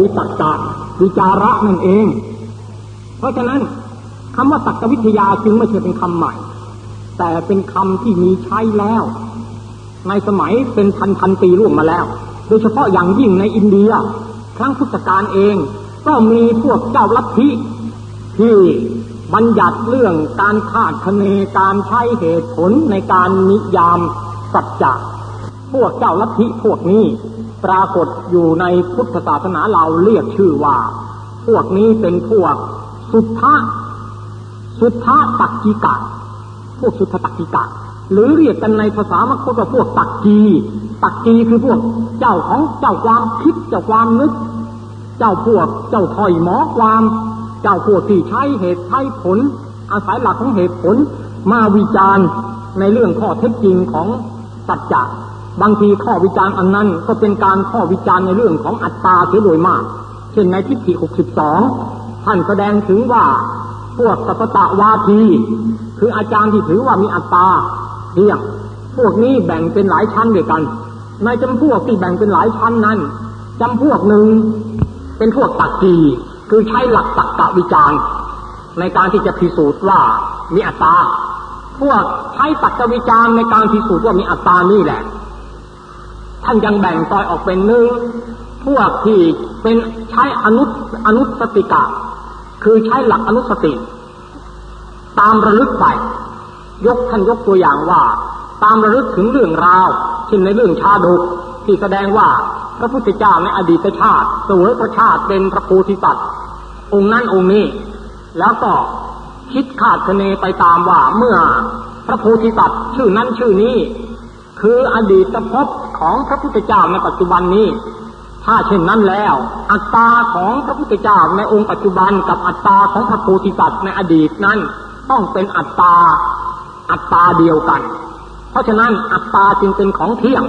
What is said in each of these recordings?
คือตักกะวิจาระนั่นเอง เพราะฉะนั้นคำว่าตักกวิทยาจึงไม่ใช่เป็นคำใหม่ แต่เป็นคำที่มีใช้แล้ว ในสมัยเป็นพันพันปีล่วงมาแล้ว โดยเฉพาะอย่างยิ่งในอินเดีย ครั้งพุทธกาลเอง ก็มีพวกเจ้าลัทธิที่บัญญัติเรื่องการคาดคะเนการใช้เหตุผลในการนิยามสัจจะ พวกเจ้าลัทธิพวกนี้ ปรากฏอยู่ในพุทธศาสนาเราเรียกชื่อว่า พวกนี้เป็นพวกสุทธะสุทธะตักกิกะ พวกสุทธตักกิกะ หรือเรียกกันในภาษามคตว่าพวกตักกีตักกีคือพวกเจ้าของเจ้าความคิดเจ้าความนึก เจ้าพวกเจ้าถอยหมอความ เจ้าพวกที่ใช้เหตุใช้ผล อาศัยหลักของเหตุผลมาวิจารณ์ในเรื่องข้อเท็จจริงของสัจจะ บางทีข้อวิจารณ์อันนั้นก็เป็นการข้อวิจารณ์ในเรื่องของอัตตาเสียโดยมาก เช่นในทิฏฐิ62ท่านแสดงถึงว่าพวกสัพตะวาที คืออาจารย์ที่ถือว่ามีอัตตาเที่ยงพวกนี้แบ่งเป็นหลายชั้นด้วยกัน ในจำพวกที่แบ่งเป็นหลายชั้นนั้นจำพวกหนึ่งเป็นพวกตักกีคือใช้หลักตักกะวิจารณ์ ในการที่จะพิสูจน์ว่ามีอัตตา พวกใช้ตักกะวิจารณ์ในการพิสูจน์ว่ามีอัตตานี่แหละ ท่านยังแบ่งต่อยออกเป็นหนึ่งพวกที่เป็นใช้อนุอนุสติกะ คือใช้หลักอนุสติ ตามระลึกไป ยกท่านยกตัวอย่างว่า ตามระลึกถึงเรื่องราวเช่นในเรื่องชาดกที่แสดงว่าพระพุทธเจ้าในอดีตชาติสวยพระชาติเป็นพระโพธิสัตว์องค์นั้นองค์นี้ แล้วก็คิดขาดคะเนไปตามว่าเมื่อพระโพธิสัตว์ชื่อนั้นชื่อนี้ คืออดีตภพ ของพระพุทธเจ้าในปัจจุบันนี้ ถ้าเช่นนั้นแล้ว อัตตาของพระพุทธเจ้าในองค์ปัจจุบันกับอัตตาของพระโพธิสัตว์ในอดีตนั้น ต้องเป็นอัตตาอัตตาเดียวกัน เพราะฉะนั้นอัตตาจึงเป็นของเที่ยง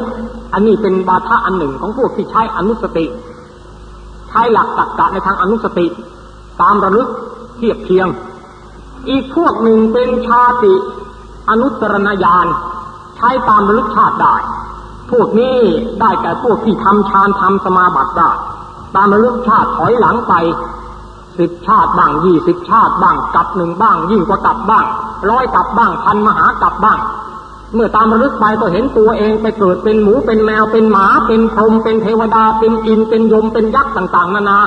อันนี้เป็นบาทะอันหนึ่งของพวกที่ใช้อนุสติ ใช้หลักตรรกะในทางอนุสติ ตามระลึกเทียบเคียง อีกพวกหนึ่งเป็นชาติอนุสรณญาณใช้ตามระลึกชาติได้ พวกนี้ได้แก่พวกที่ทำฌานทำสมาบัติได้ตามระลึกชาติถอยหลังไปสิบชาติบ้างยี่สิบชาติบ้างกับหนึ่งบ้าง ยิ่งกว่ากับบ้างร้อยกับบ้างพันมหากับบ้าง เมื่อตามระลึกไปก็เห็นตัวเองไปเกิดเป็นหมูเป็นแมวเป็นหมาเป็นพรหมเป็นเทวดาเป็นอินเป็นยมเป็นยักษ์ต่าง ๆ นานา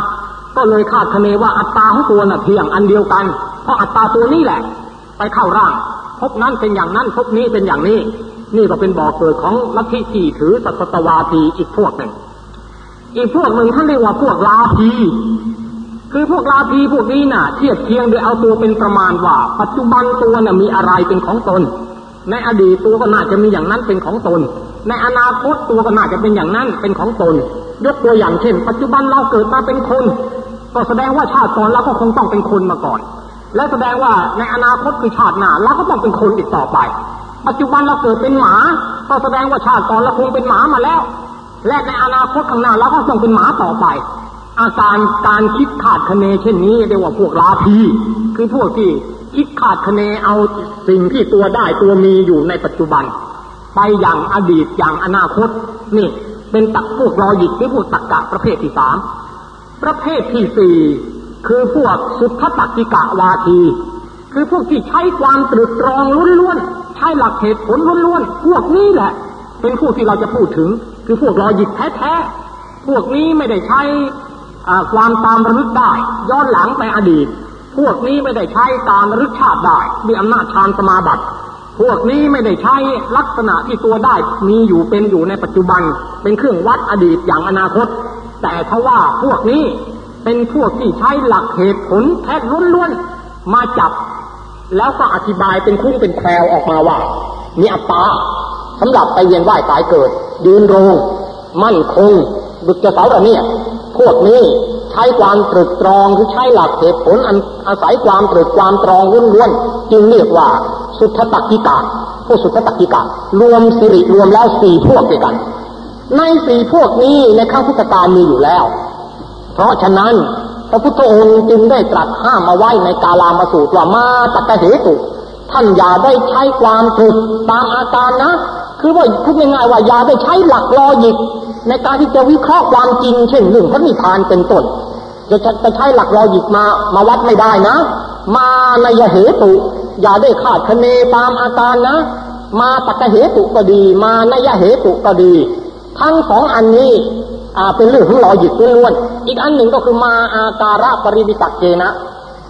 ก็เลยคาดคะเนว่าอัตตาของตัวน่ะเพียงอันเดียวกัน เพราะอัตตาตัวนี้แหละ ไปเข้าร่างพบนั้นเป็นอย่างนั้นพบนี้เป็นอย่างนี้ นี่ก็เป็นบ่อเกิดของลัทธิที่ถือสัตวาทีอีกพวกหนึ่ง อีกพวกหนึ่งท่านเรียกว่าพวกลาภีคือพวกลาภีพวกนี้น่ะ เทียบเทียงโดยเอาตัวเป็นประมาณว่า ปัจจุบันตัวน่ะมีอะไรเป็นของตน ในอดีตตัวก็น่าจะมีอย่างนั้นเป็นของตน ในอนาคตตัวก็น่าจะเป็นอย่างนั้นเป็นของตน ยกตัวอย่างเช่น ปัจจุบันเราเกิดมาเป็นคน ก็แสดงว่าชาติก่อนเราก็คงต้องเป็นคนมาก่อน และแสดงว่าในอนาคตคือชาติหน้าเราก็ต้องเป็นคนอีกต่อไป ปัจจุบันเราเกิดเป็นหมา ก็แสดงว่าชาติก่อนเราคงเป็นหมามาแล้ว และในอนาคตข้างหน้าเราก็ต้องเป็นหมาต่อไป อาการการคิดขาดคะเนเช่นนี้เรียกว่าพวกลาภีคือพวกที่คิดขาดคะเนเอาสิ่งที่ตัวได้ตัวมีอยู่ในปัจจุบัน ไปอย่างอดีตอย่างอนาคตนี่ เป็นตักพวกรอหยิกหรือพวกตักกะประเภทที่สามประเภทที่สี่คือพวกสุทธตักกิกะวาที คือพวกที่ใช้ความตรึกตรองล้วนๆ ช้หลักเหตุผลล้วนๆ พวกนี้แหละ เป็นพวกที่เราจะพูดถึง คือพวกรอหยิกแท้ๆ พวกนี้ไม่ได้ใช้ความตามระลึกได้ ย้อนหลังไปอดีต พวกนี้ไม่ได้ใช้ตามระลึกชาติได้ด้วยอำนาจฌานสมาบัติพวกนี้ไม่ได้ใช้ลักษณะที่ตัวได้ มีอยู่เป็นอยู่ในปัจจุบัน เป็นเครื่องวัดอดีตอย่างอนาคต แต่ทว่าพวกนี้เป็นพวกที่ใช้หลักเหตุผลแท้ล้วนๆมาจับ แล้วก็อธิบายเป็นคุ้งเป็นแคลวออกมาว่า มีอัตตาสำหรับไปเวียนว่ายตายเกิด ยืนรง มั่นคงดุจเสาระเนี่ย พวกนี้ใช้ความตรึกตรองหรือใช้หลักเหตุผลอันอาศัยความตรึกความตรองล้วนๆจึงเรียกว่าสุทธตักกิกาพวกสุทธตักกิการวมสิริรวมแล้วสี่พวกด้วยกัน ในสี่พวกนี้ในข้าพุทธการมีอยู่แล้ว เพราะฉะนั้น พระพุทธองค์จึงได้ตรัสห้ามมาไว้ในกาลามาสูตรว่ามาตะกะเหตุ ท่านอย่าได้ใช้ความตรึกตามอาการนะ คือว่าพูดง่ายๆว่าอย่าได้ใช้หลักลอยิก ในการที่จะวิเคราะห์ความจริงเช่นเรื่งพระนิพพานเป็นต้นจะจะใช้หลักลอจิกมามาวัดไม่ได้นะ มาในยเหตุ อย่าได้ขาดคะเนตามอาการนะ มาตักเหตุก็ดี มาในยเหตุก็ดี ทั้งสองอันนี้ เป็นเรื่องของลอจิกล้วน อีกอันหนึ่งก็คือมาอาการะปริวิตักเกนะ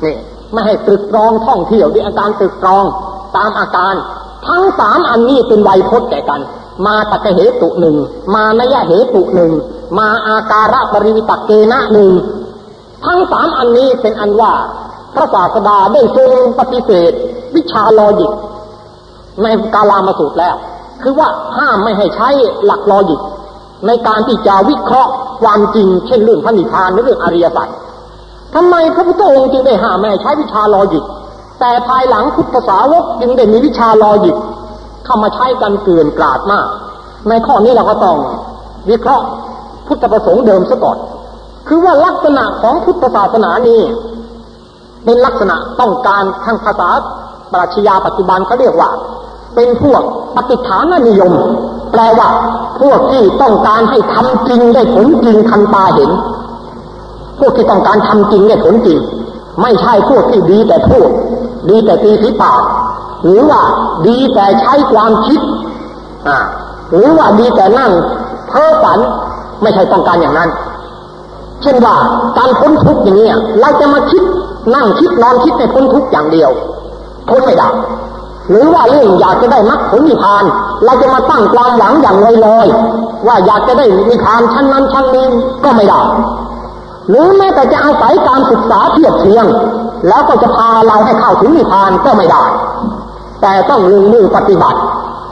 นี่ไม่ให้ตรึกตรองท่องเที่ยวด้วยอาการตรึกตรองตามอาการ ทั้งสามอันนี้เป็นไวยพจน์แก่กัน มาตะเหตุหนึ่งมานยเหตุหนึ่งมาอาการปริวิตักเกนะหนึ่งทั้งสามอันนี้เป็นอันว่าพระศาสดาได้ทรงปฏิเสธ วิชา logic ในกาลามสูตรแล้ว คือว่าห้ามไม่ให้ใช้หลัก logic ในการที่จะวิเคราะห์ความจริง เช่นเรื่องพระนิพพานหรือเรื่องอริยสัจทำไมพระพุทธองค์จึงได้ห้ามไม่ใช้วิชา logic แต่ภายหลังพุทธสาวกจึงได้มีวิชา logicเข้ามาใช้กันเกินกลาดมาก ในข้อนี้เราก็ต้องวิเคราะห์พุทธประสงค์เดิมซะก่อน คือว่าลักษณะของพุทธศาสนานี้เป็นลักษณะต้องการทางภาษาปรัชญาปัจจุบันเขาเรียกว่า เป็นพวกปฏิฐานนิยม แปลว่า พวกที่ต้องการให้ทำจริงได้ผลจริงทันตาเห็น พวกที่ต้องการทำจริงได้ผลจริง ไม่ใช่พวกที่ดีแต่พูด ดีแต่ตีฝีปากหรือว่าดีแต่ใช้ความคิดอ่าหรือว่าดีแต่นั่งเพ้อฝันไม่ใช่ต้องการอย่างนั้น เช่นว่าการพ้นทุกข์อย่างนี้เราจะมาคิดนั่งคิดนอนคิดในพ้นทุกข์อย่างเดียวพ้นไม่ได้ หรือว่าเรื่องอยากจะได้มรรคผลนิพพาน เราจะมาตั้งความหวังอย่างลอยๆว่าอยากจะได้นิพพานชั้นนั้นชั้นนี้ก็ไม่ได้ หรือแม้แต่จะอาศัยการศึกษาเทียบเทียง แล้วก็จะพาเราให้เข้าถึงนิพพานก็ไม่ได้ แต่ต้องลงมือปฏิบัติ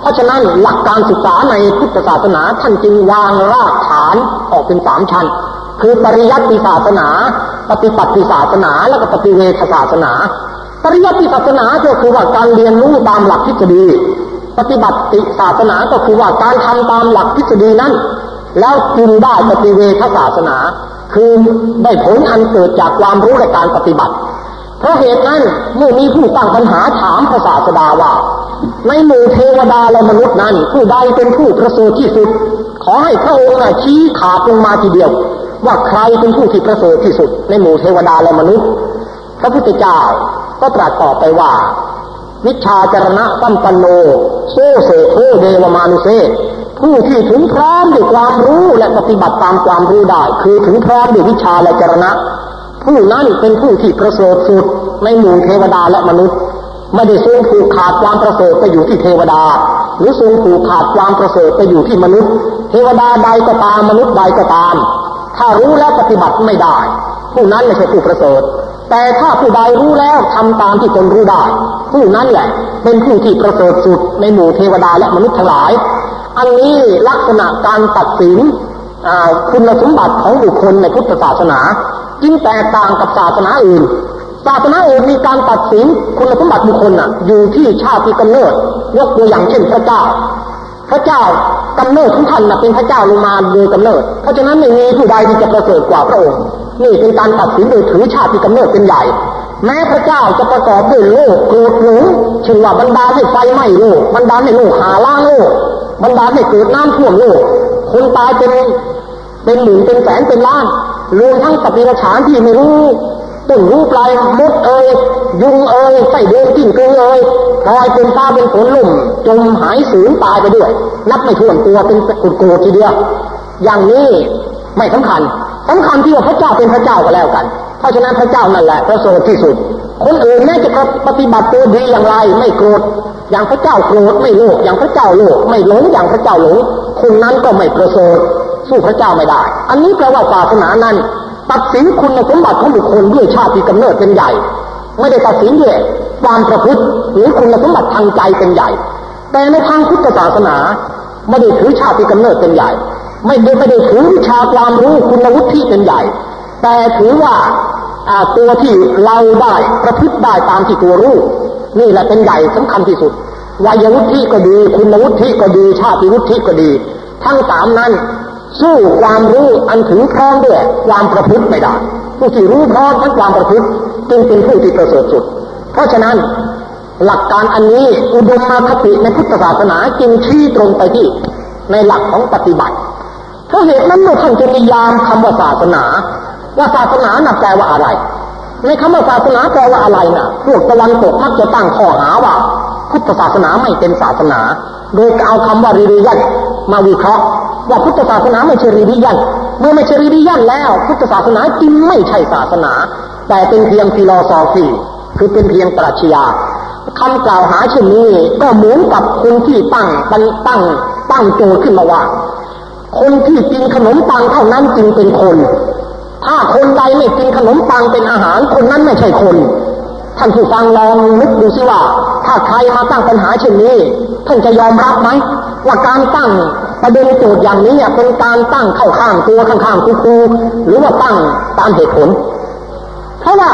เพราะฉะนั้นหลักการศึกษาในพุทธศาสนาท่านจึงวางรากฐานออกเป็นสามชั้นคือปริยัติศาสนา ปฏิปัติศาสนา และก็ปฏิเวทศาสนา ปริยัติศาสนาก็คือว่าการเรียนรู้ตามหลักทฤษฎี ปฏิบัติศาสนาก็คือว่าการทำตามหลักทฤษฎีนั้น แล้วจึงได้ปฏิเวทศาสนา คือได้ผลอันเกิดจากความรู้และการปฏิบัติ เพราะเหตุนั้นเมื่อมีผู้ตั้งปัญหาถามพระศาสดาว่า ในหมู่เทวดาและมนุษย์นั้น ผู้ใดเป็นผู้ประเสริฐที่สุด ขอให้พระองค์ชี้ขาดลงมาทีเดียว ว่าใครเป็นผู้ที่ประเสริฐที่สุด ในหมู่เทวดาและมนุษย์ พระพุทธเจ้า ก็ตรัสต่อไปว่า วิชาจรณะสัมปันโนโซเสโทเดวมานุเซผู้ที่ถึงพร้อมด้วยความรู้และปฏิบัติตามความรู้ได้ คือถึงพร้อมด้วยวิชาและจรณะ ผู้นั้นเป็นผู้ที่ประเสริฐสุดในหมู่เทวดาและมนุษย์ไม่ได้ทรงผูกขาดความประเสริฐไปอยู่ที่เทวดา หรือทรงผูกขาดความประเสริฐไปอยู่ที่มนุษย์ เทวดาใดก็ตามมนุษย์ใดก็ตาม ถ้ารู้แล้วปฏิบัติไม่ได้ ผู้นั้นไม่ใช่ผู้ประเสริฐ แต่ถ้าผู้ใดรู้แล้วทำตามที่ตนรู้ได้ผู้นั้นแหละ เป็นผู้ที่ประเสริฐสุดในหมู่เทวดาและมนุษย์ทั้งหลาย อันนี้ลักษณะการตัดสินคุณสมบัติของบุคคลในพุทธศาสนา จึงแตกต่างกับศาสนาอื่น ศาสนาอื่นมีการตัดสินคุณสมบัติบุคคลอยู่ที่ชาติกำเนิดยกตัวอย่างเช่นพระเจ้า พระเจ้ากำเนิดของท่านนะเป็นพระเจ้าลงมาโดยกำเนิด เพราะฉะนั้นไม่มีผู้ใดที่จะประเสริฐกว่าพระองค์ นี่เป็นการตัดสินโดยถือชาติกำเนิดเป็นใหญ่ แม้พระเจ้าจะประกอบด้วยโลกโกรธหลงเช่นว่าบรรดาให้ไฟไหม้โลกบรรดาให้โลกหาล่างโลกบรรดาให้เกิดน้ำท่วมโลก คนตายเป็นเป็นหมื่นเป็นแสนเป็นล้านรวมทั้งสติปัฏฐานที่ไม่รู้ ต้นรู้ปลายมดเอ่ยยุงเอ่ยไส้เดือนกิ้งกือเอ่ยพลอยเป็นฟ้าเป็นฝนลุ่มจมหายสูญตายไปด้วย นับไม่ถ้วนตัวเป็นกุดโกทีเดียวอย่างนี้ไม่สำคัญสำคัญที่ว่าพระเจ้าเป็นพระเจ้าก็แล้วกัน เพราะฉะนั้นพระเจ้านั่นแหละพระโสดที่สุด คนอื่นแม้จะปฏิบัติตัวดีอย่างไรไม่โกรธอย่างพระเจ้าโกรธไม่โลภอย่างพระเจ้าโลภไม่หลงอย่างพระเจ้าหลงคนนั้นก็ไม่ประเสริฐสู้พระเจ้าไม่ได้ อันนี้แปลว่าศาสนานั้น ตัดสินคุณสมบัติของบุคคลด้วยชาติกำเนิดเป็นใหญ่ ไม่ได้ตัดสินด้วยความประพฤติหรือคุณสมบัติทางใจเป็นใหญ่ แต่ในทางพุทธศาสนาไม่ได้ถือชาติกำเนิดเป็นใหญ่ ไม่ได้ไม่ได้ถือวิชาความรู้คุณวุฒิเป็นใหญ่ แต่ถือว่าตัวที่เราได้ประพฤติได้ตามที่ตัวรู้นี่แหละเป็นใหญ่สำคัญที่สุดวัยวุฒิก็ดี คุณวุฒิก็ดี ชาติวุฒิก็ดี ทั้งสามนั้น สู้ความรู้อันถึงพร้อมด้วยความประพฤติไม่ได้ผู้ที่รู้พร้อมทั้งความประพฤติจึงเป็นผู้ที่ประเสริฐสุด เพราะฉะนั้นหลักการอันนี้อุดมมาคติในพุทธศาสนาจึงชี้ตรงไปที่ในหลักของปฏิบัติเพราะเหตุนั้นเมื่อท่านจะนิยามคำว่าศาสนา ว่าศาสนาน่ะแปลว่าอะไร ในคำว่าศาสนาแปลว่าอะไรน่ะพวกตะวันตกมักจะตั้งข้อหาว่า พุทธศาสนาไม่เป็นศาสนา โดยเอาคำว่าริริยันมาวิเคราะห์ ว่าพุทธศาสนาไม่ใช่ริริยันเมื่อไม่ใช่ริริยันแล้ว พุทธศาสนาจึงไม่ใช่ศาสนา แต่เป็นเพียงฟิโลโซฟีคือเป็นเพียงปรัชญาคำกล่าวหาเช่นนี้ก็เหมือนกับคนที่ตั้งตั้งตั้งตั้งโจทย์ขึ้นมาว่า คนที่กินขนมปังเท่านั้นจึงเป็นคน ถ้าคนใดไม่กินขนมปังเป็นอาหารคนนั้นไม่ใช่คน ท่านผู้ฟังลองนึกดูสิว่า ถ้าใครมาตั้งปัญหาเช่นนี้ ท่านจะยอมรับไหมว่าการตั้งประเด็นโจทย์อย่างนี้เป็นการตั้งเข้าข้างตัวข้างๆครูหรือว่าตั้งตามเหตุผล เพราะว่า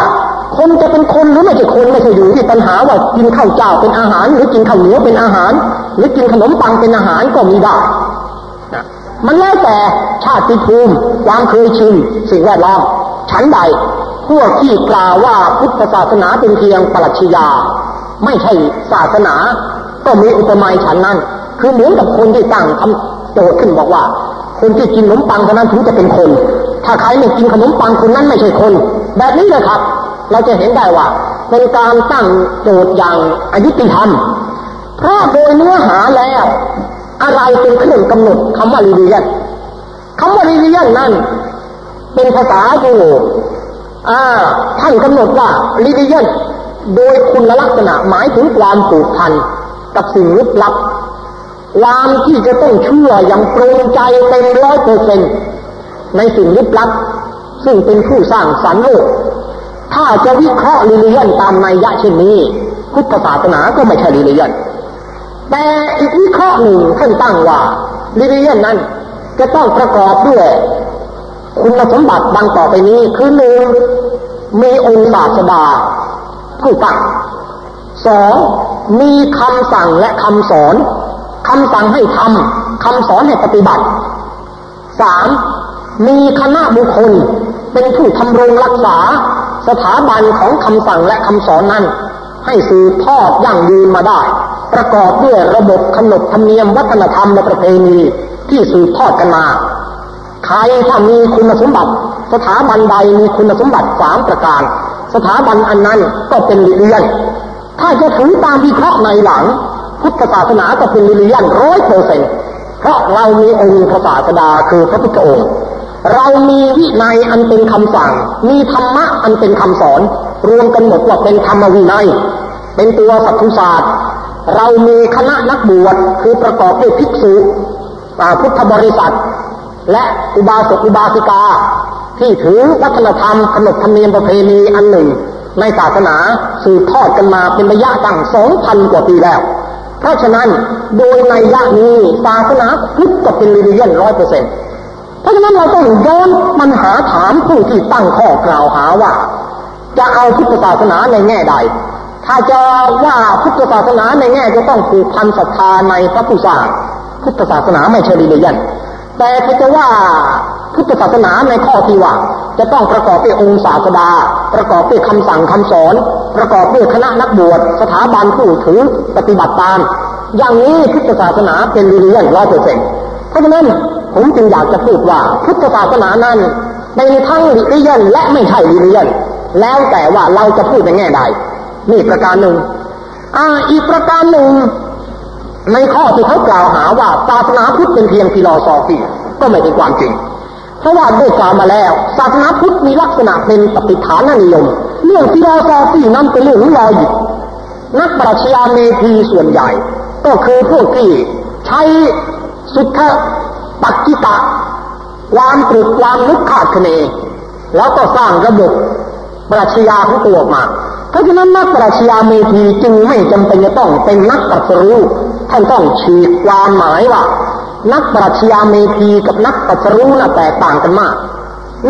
คนจะเป็นคนหรือไม่ใช่คนไม่ใช่อยู่ที่ปัญหาว่ากินข้าวเจ้าเป็นอาหาร หรือกินข้าวเหนียวเป็นอาหาร หรือกินขนมปังเป็นอาหารก็มีได้มันแล้วแต่ชาติภูมิความเคยชินสิ่งแวดล้อม ชั้นใด พวกที่กล่าวว่าพุทธศาสนาเป็นเพียงปรัชญาไม่ใช่ศาสนา ก็มีอุปมาฉันนั้น คือเหมือนกับคนที่ตั้งคำโจทย์ขึ้นบอกว่า คนที่กินขนมปังเท่านั้นถึงจะเป็นคน ถ้าใครไม่กินขนมปังคนนั้นไม่ใช่คน แบบนี้เลยครับ เราจะเห็นได้ว่าเป็นการตั้งโจทย์อย่างอายุติธรรม เพราะโดยเนื้อหาแล้ว อะไรเป็นเครื่องกำหนดคำว่าลิเดียนคำว่าลิเดียนนั้น เป็นภาษายูอ่า ท่านกำหนดว่าลิเดียนโดยคุณลักษณะหมายถึงความผูกพันกับสิ่งลึกลับ ความที่จะต้องเชื่ออย่างปรงใจเต็มร้อยเปอร์เซ็นในสิ่งลึกลับ ซึ่งเป็นผู้สร้างสรรค์โลก ถ้าจะวิเคราะห์ลิเลียนตามในยะเช่นนี้ พุทธศาสนาก็ไม่ใช่ลิเลียน แต่อีกวิเคราะห์หนึ่งท่านตั้งว่าลิเลียนนั้นจะต้องประกอบด้วย คุณสมบัติดังต่อไปนี้คือหนึ่งมีองค์ศาสดา ผู้ตั้งสองมีคำสั่งและคำสอนคำสั่งให้ทำคำสอนให้ปฏิบัติสามมีคณะบุคคลเป็นผู้ทำรงรักษา สถาบันของคำสั่งและคำสอนนั้น ให้สืบทอดยั่งยืนมาได้ ประกอบด้วยระบบขนบธรรมเนียมวัฒนธรรมและประเพณีที่สืบทอดกันมา ใครถ้ามีคุณสมบัติ สถาบันใดมีคุณสมบัติสามประการ สถาบันอันนั้นก็เป็นลิเรียน ถ้าจะถือตามวิเคราะห์ในหลัง พุทธศาสนาก็เป็นลิเรียนร้อยเปอร์เซ็นต์เพราะเรามีองค์พระศาสดาคือพระพุทธองค์เรามีวินัยอันเป็นคำสั่ง มีธรรมะอันเป็นคำสอน รวมกันหมดว่าเป็นธรรมวินัย เป็นตัวสัตถุศาสตร์ เรามีคณะนักบวชคือประกอบด้วยภิกษุพุทธบริษัท และอุบาสกอุบาสิกา ที่ถือวัฒนธรรมขนบธรรมเนียมประเพณีอันหนึ่ง ในศาสนาสืบทอดกันมาเป็นระยะตั้งสองพันกว่าปีแล้ว เพราะฉะนั้นโดยในยะนี้ศาสนาพุทธก็เป็นลิเลียนร้อยเปอร์เซ็นต์เพราะฉะนั้นเราต้องย้อนปัญหาถามผู้ที่ตั้งข้อกล่าวหาว่า จะเอาพุทธศาสนาในแง่ใดถ้าจะว่าพุทธศาสนาในแง่จะต้องผูกพันศรัทธาในพระผู้สร้างพุทธศาสนาไม่ใช่ลิเลียน แต่ถ้าจะว่าพุทธศาสนาในข้อที่ว่า จะต้องประกอบด้วยองค์ศาสดา ประกอบด้วยคำสั่งคำสอน ประกอบด้วยคณะนักบวชสถาบันผู้ถือปฏิบัติตาม อย่างนี้พุทธศาสนาเป็นลิเลียนร้อยเปอร์เซ็นต์เพราะฉะนั้นผมจึงอยากจะพูดว่าพุทธศาสนานั้นเป็นทั้งลิเลียนและไม่ใช่ลิเลียนแล้วแต่ว่าเราจะพูดในแง่ใดนี่ประการหนึ่ง อ่า อีกประการหนึ่ง ในข้อที่เขากล่าวหาว่าศาสนาพุทธเป็นเพียง philosophy ก็ไม่เป็นความจริง เพราะว่าได้กล่าวมาแล้วศาสนาพุทธมีลักษณะเป็นปฏิฐานนิยม เรื่อง philosophy นั้นเป็นเรื่อง logic นักปรัชญาเมธีส่วนใหญ่ ก็คือพวกที่ใช้สุทธปัจจิตะ ความตรึกความนึกขาดคะเน แล้วก็สร้างระบบปรัชญาของตัวออกมา เพราะฉะนั้นนักปรัชญาเมธีจึงไม่จำเป็นจะต้องเป็นนักตรัสรู้ ท่านต้องฉีกความหมายว่า นักปรัชญาเมธีกับนักตรัสรู้น่ะแตกต่างกันมาก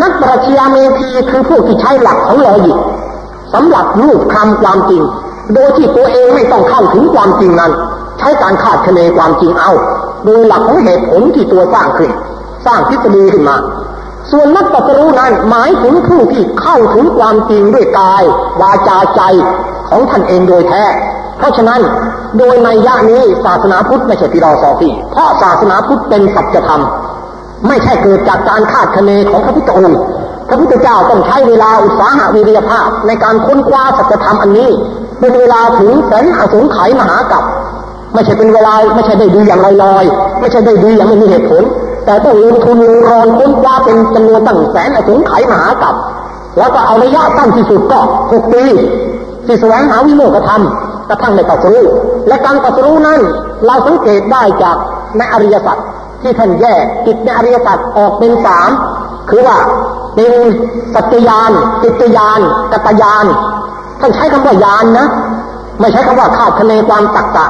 นักปรัชญาเมธีคือผู้ที่ใช้หลักของลอยิกสำหรับรูปคำความจริง โดยที่ตัวเองไม่ต้องเข้าถึงความจริงนั้น ใช้การคาดคะเนความจริงเอา โดยหลักของเหตุผลที่ตัวสร้างขึ้นสร้างทฤษฎีขึ้นมา ส่วนนักตรัสรู้นั้นหมายถึงผู้ที่เข้าถึงความจริงด้วยกาย วาจาใจของท่านเองโดยแท้ เพราะฉะนั้น โดยในยะนี้ศาสนาพุทธไม่ใช่ฟิโลโซฟีเพราะศาสนาพุทธเป็นสัจธรรม ไม่ใช่เกิดจากการคาดคะเนของพระพุทธองค์พระพุทธเจ้าต้องใช้เวลาอุตสาหะวิริยภาพ ในการค้นคว้าสัจธรรมอันนี้ เป็นเวลาถึงแสนอสงไขยมหากับไม่ใช่เป็นเวลาไม่ใช่ได้ดีอย่างลอยๆไม่ใช่ได้ดีอย่างไม่มีเหตุผล แต่ต้องลงทุนลงรอนค้นคว้าเป็นจำนวนตั้งแสนอสงไขยมหากับแล้วก็เอาระยะสั้นที่สุดก็หกปีที่แสวงหาวิโมกธรรม กระทั่งในตัสรู้และการตัสรู้นั้น เราสังเกตได้จากในอริยสัจที่ท่านแยกจิตในอริยสัจออกเป็นสามคือว่าเป็นสัจญานจิตญานกัตยานท่านใช้คำว่ายานนะ ไม่ใช้คำว่าคาดคะเนความตักตะ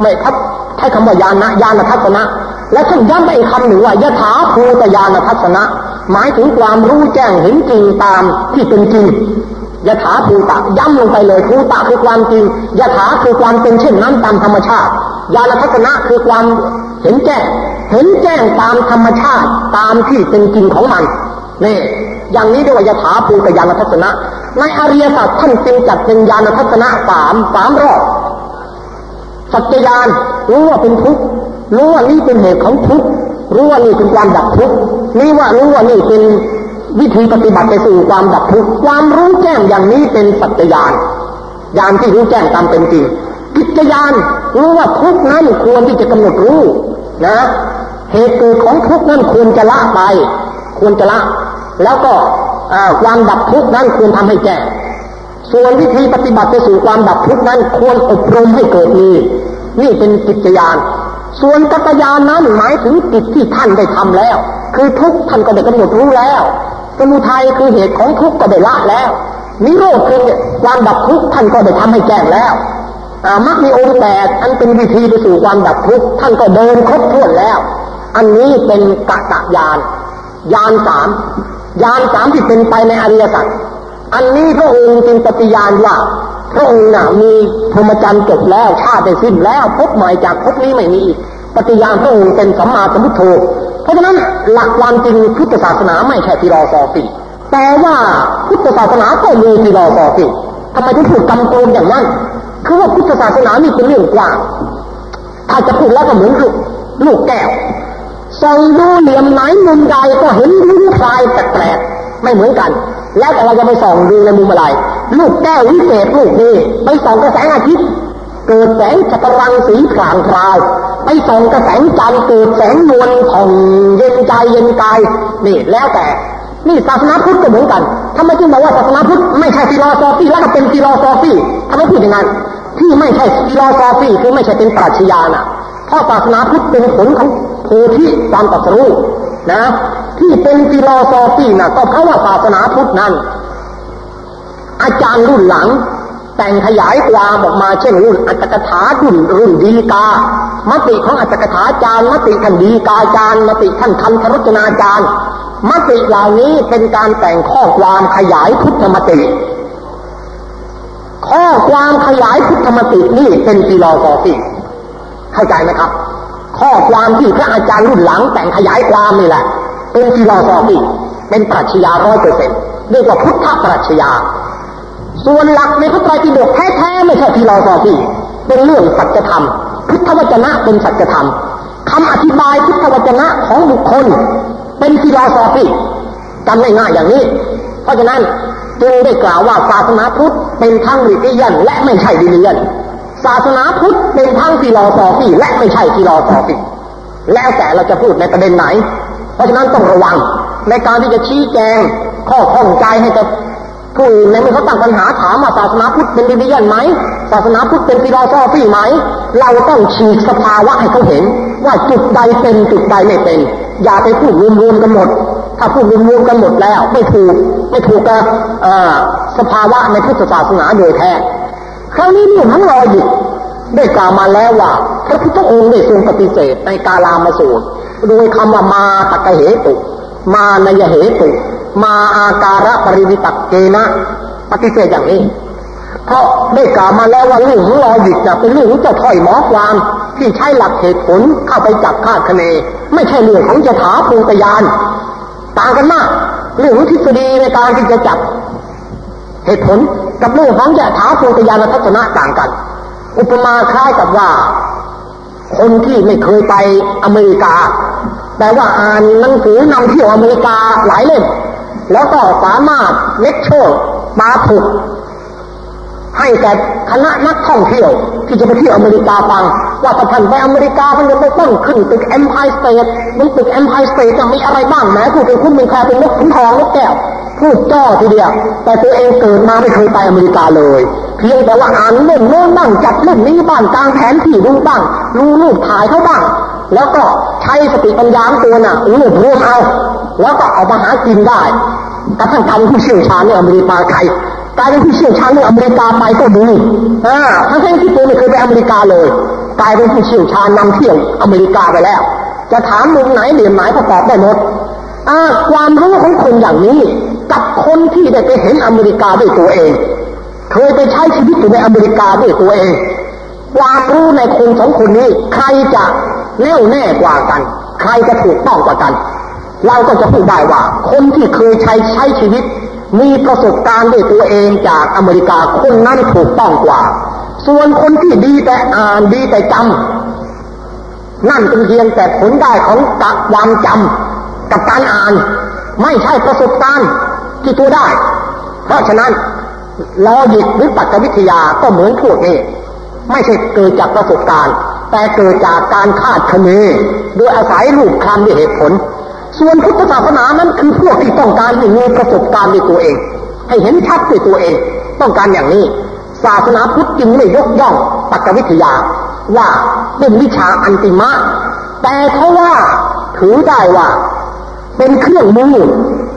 ไม่ครับใช้คำว่ายานนะยานทัศนะ และท่านย้ำไปอีกคำหนึ่งว่ายถาภูตยานทัศนะ หมายถึงความรู้แจ้งเห็นจริงตามที่เป็นจริง ยถาภูตะย้ำลงไปเลยภูตะคือความจริงยถาคือความเป็นเช่นนั้นตามธรรมชาติญาณทัศนะคือความเห็นแจ้งเห็นแจ้งตามธรรมชาติตามที่เป็นจริงของมันนี่อย่างนี้เรียกว่ายถาภูตญาณทัศนะ ในอริยสัจท่านจึงจัดเป็นญาณทัศนะสามสามรอบสัจจญาณรู้ว่าเป็นทุกข์รู้ว่านี่เป็นเหตุของทุกข์รู้ว่านี่เป็นความดับทุกข์นี่ว่ารู้ว่านี่เป็น วิธีปฏิบัติไปสู่ความดับทุกข์ความรู้แจ้งอย่างนี้เป็นสัจจญาณญาณที่รู้แจ้งตามเป็นจริงกิจญาณรู้ว่าทุกนั้นควรที่จะกำหนดรู้นะเหตุเกิดของทุกนั้นควรจะละไป ควรจะละ แล้วก็ความดับทุกนั้นควรทำให้แจ้งส่วนวิธีปฏิบัติไปสู่ความดับทุกนั้นควรอบรมให้เกิดมีนี่เป็นกิจญาณส่วนกัตยานนั้นหมายถึงกิจที่ท่านได้ทำแล้ว คือทุกท่านก็ได้กำหนดรู้แล้ว มุทัยคือเหตุของทุกข์ก็ได้ละแล้วนิโรธคือความดับทุกข์ท่านก็ได้ทำให้แจ้งแล้วมักมีองค์แปดอันเป็นวิธีไปสู่ความดับทุกข์ท่านก็เดินครบถ้วนแล้ว อันนี้เป็นกัตยานยานสามยานสามที่เป็นไปในอริยสัจอันนี้พระองค์จึงปฏิญาณว่าพระองค์น่ะมีพรหมจรรย์จบแล้วชาติได้สิ้นแล้วพบใหม่จากพบนี้ไม่มีอีกปฏิญาณพระองค์เป็นสัมมาสัมพุทโธ เพราะฉะนั้นหลักความจริงพุทธศาสนาไม่ใช่ฟิโลโซฟีแต่ว่าพุทธศาสนาก็มี philosophy ทำไมถึงพูดกำกวมอย่างนั้น คือว่าพุทธศาสนานี่เป็นเรื่องกว้างถ้าจะพูดแล้วก็เหมือนลูกลูกแก้วส่องดูเหลี่ยมไหนมุมใดก็เห็นลิ้นฟลายแปลกๆไม่เหมือนกัน แล้วแต่เราจะไปส่องดูในมุมอะไร ลูกแก้ววิเศษลูกนี้ไปส่องกระแสงอาทิตย์ เกิดแสงจักรวาลสีผ่านคราวไปส่องกระแสงจันทร์เกิดแสงนวลผ่องเย็นใจเย็นกายนี่แล้วแต่นี่ศาสนาพุทธก็เหมือนกันทำไมจึงบอกว่าศาสนาพุทธไม่ใช่ philosophy แล้วก็เป็น philosophy ทำไมพูดอย่างนั้นที่ไม่ใช่ philosophy คือไม่ใช่เป็นปรัชญานะเพราะศาสนาพุทธเป็นผลของโพธิความตรัสรู้นะ ที่เป็น philosophy นะก็เพราะว่าศาสนาพุทธนั้น อาจารย์รุ่นหลัง แต่งขยายความออกมาเช่นรุ่นอรรถกถารุ่นรุ่นฎีกามติของอรรถกถาจารย์มติท่านฎีกาจารย์มติท่านคันถรจนาจารย์มติเหล่านี้เป็นการแต่งข้อความขยายพุทธมติ ข้อความขยายพุทธมตินี่เป็น philosophy เข้าใจไหมครับ ข้อความที่พระอาจารย์รุ่นหลังแต่งขยายความนี่แหละ เป็น philosophy เป็นปรัชญาร้อยเปอร์เซ็นต์เรียกว่าพุทธปรัชญา ส่วนหลักในพระไตรปิฎกแท้ๆไม่ใช่ philosophyเป็นเรื่องสัจธรรม พุทธวจนะเป็นสัจธรรมคำอธิบายพุทธวจนะของบุคคล เป็น philosophy จำง่ายๆอย่างนี้ เพราะฉะนั้นจึงได้กล่าวว่าศาสนาพุทธเป็นทั้ง religion และไม่ใช่ religion ศาสนาพุทธเป็นทั้ง philosophy และไม่ใช่ philosophy แล้วแต่เราจะพูดในประเด็นไหน เพราะฉะนั้นต้องระวังในการที่จะชี้แจงข้อข้องใจให้กับ ผู้อื่นในเมื่อเขาตั้งปัญหาถามว่าศาสนาพุทธเป็นดิเลียนไหมศาสนาพุทธเป็น philosophy ไหม เราต้องฉีกสภาวะให้เขาเห็น ว่าจุดใดเป็นจุดใดไม่เป็น อย่าไปพูดรวมๆกันหมด ถ้าพูดรวมๆกันหมดแล้ว ไม่ถูกไม่ถูกกับสภาวะในพุทธศาสนาโดยแท้คราวนี้นี่ทั้งรอหยิบได้กล่าวมาแล้วว่า พระพุทธองค์ได้ทรงปฏิเสธในกาลามสูตรโดยคำว่ามาตะกะเหตุ มานยเหตุ มาอาการะปริวิตักเกนะปฏิเสธอย่างนี้ เพราะได้กล่าวมาแล้วว่าเรื่องของลอยิกจะเป็นเรื่องของเจ้าถอยหมอความที่ใช้หลักเหตุผลเข้าไปจับคาดคะเน ไม่ใช่เรื่องของจะถาภูตยาน ต่างกันมากเรื่องทฤษฎีในการที่จะจับเหตุผลกับเรื่องของจะถาภูตยานทัศนะต่างกัน อุปมาคล้ายกับว่า คนที่ไม่เคยไปอเมริกาแต่ว่าอ่านหนังสือนำเที่ยวอเมริกาหลายเล่ม แล้วก็สามารถเลคเชอร์มาถูกให้แก่คณะนักท่องเที่ยว ที่จะไปเที่ยวอเมริกาฟัง ว่าถ้าท่านไปอเมริกาท่านจะไปต้องขึ้นตึก Empire State มันตึก Empire State จะมีอะไรบ้างแหมพูดเป็นคุ้งเป็นแควเป็นนกขุนทองนกแก้วพูดจ้อทีเดียว แต่ตัวเองเกิดมาไม่เคยไปอเมริกาเลย เพียงแต่ว่าอ่านเล่มโน้นบ้างจับเล่มนี้บ้างกลางแผนที่ดูบ้างรู้รูปถ่ายเขาบ้าง แล้วก็ใช้สติปัญญาตัวน่ะรวบรวมเอา แล้วก็เอามาหากินได้ กระทั่งกลายเป็นผู้เชี่ยวชาญในอเมริกาไทยกลายเป็นผู้เชี่ยวชาญในอเมริกาไปก็ดีอ่าทั้งที่ตัวไม่เคยไปอเมริกาเลย กลายเป็นผู้เชี่ยวชาญนำเที่ยวอเมริกาไปแล้ว จะถามมุมไหนเหลี่ยมไหนก็ตอบได้หมดอ่าความรู้ของคนอย่างนี้กับคนที่ได้ไปเห็นอเมริกาด้วยตัวเอง เคยไปใช้ชีวิตอยู่ในอเมริกาด้วยตัวเอง ความรู้ในคนสองคนนี้ ใครจะแน่วแน่กว่ากัน ใครจะถูกต้องกว่ากัน เราก็จะพูดได้ว่า คนที่เคยใช้ใช้ชีวิต มีประสบการณ์ด้วยตัวเองจากอเมริกาคนนั้นถูกต้องกว่า ส่วนคนที่ดีแต่อ่านดีแต่จำนั่นเป็นเพียงแต่ผลได้ของกความจำกับการอ่าน ไม่ใช่ประสบการณ์ที่ตัวได้ เพราะฉะนั้นลอจิกหรือปัจวิทยาก็เหมือนพวกนี้ไม่ใช่เกิดจากประสบการณ์ แต่เกิดจากการคาดคะเนโดยอาศัยลูกคำด้วยเหตุผล ส่วนพุทธศาสนานั้นคือพวกที่ต้องการให้มีประสบการณ์ด้วยตัวเอง ให้เห็นชัดด้วยตัวเอง ต้องการอย่างนี้ ศาสนาพุทธจึงไม่ยกย่องปัจวิทยา ว่าเป็นวิชาอันติมะ แต่เขาว่าถือได้ว่า เป็นเครื่องมือ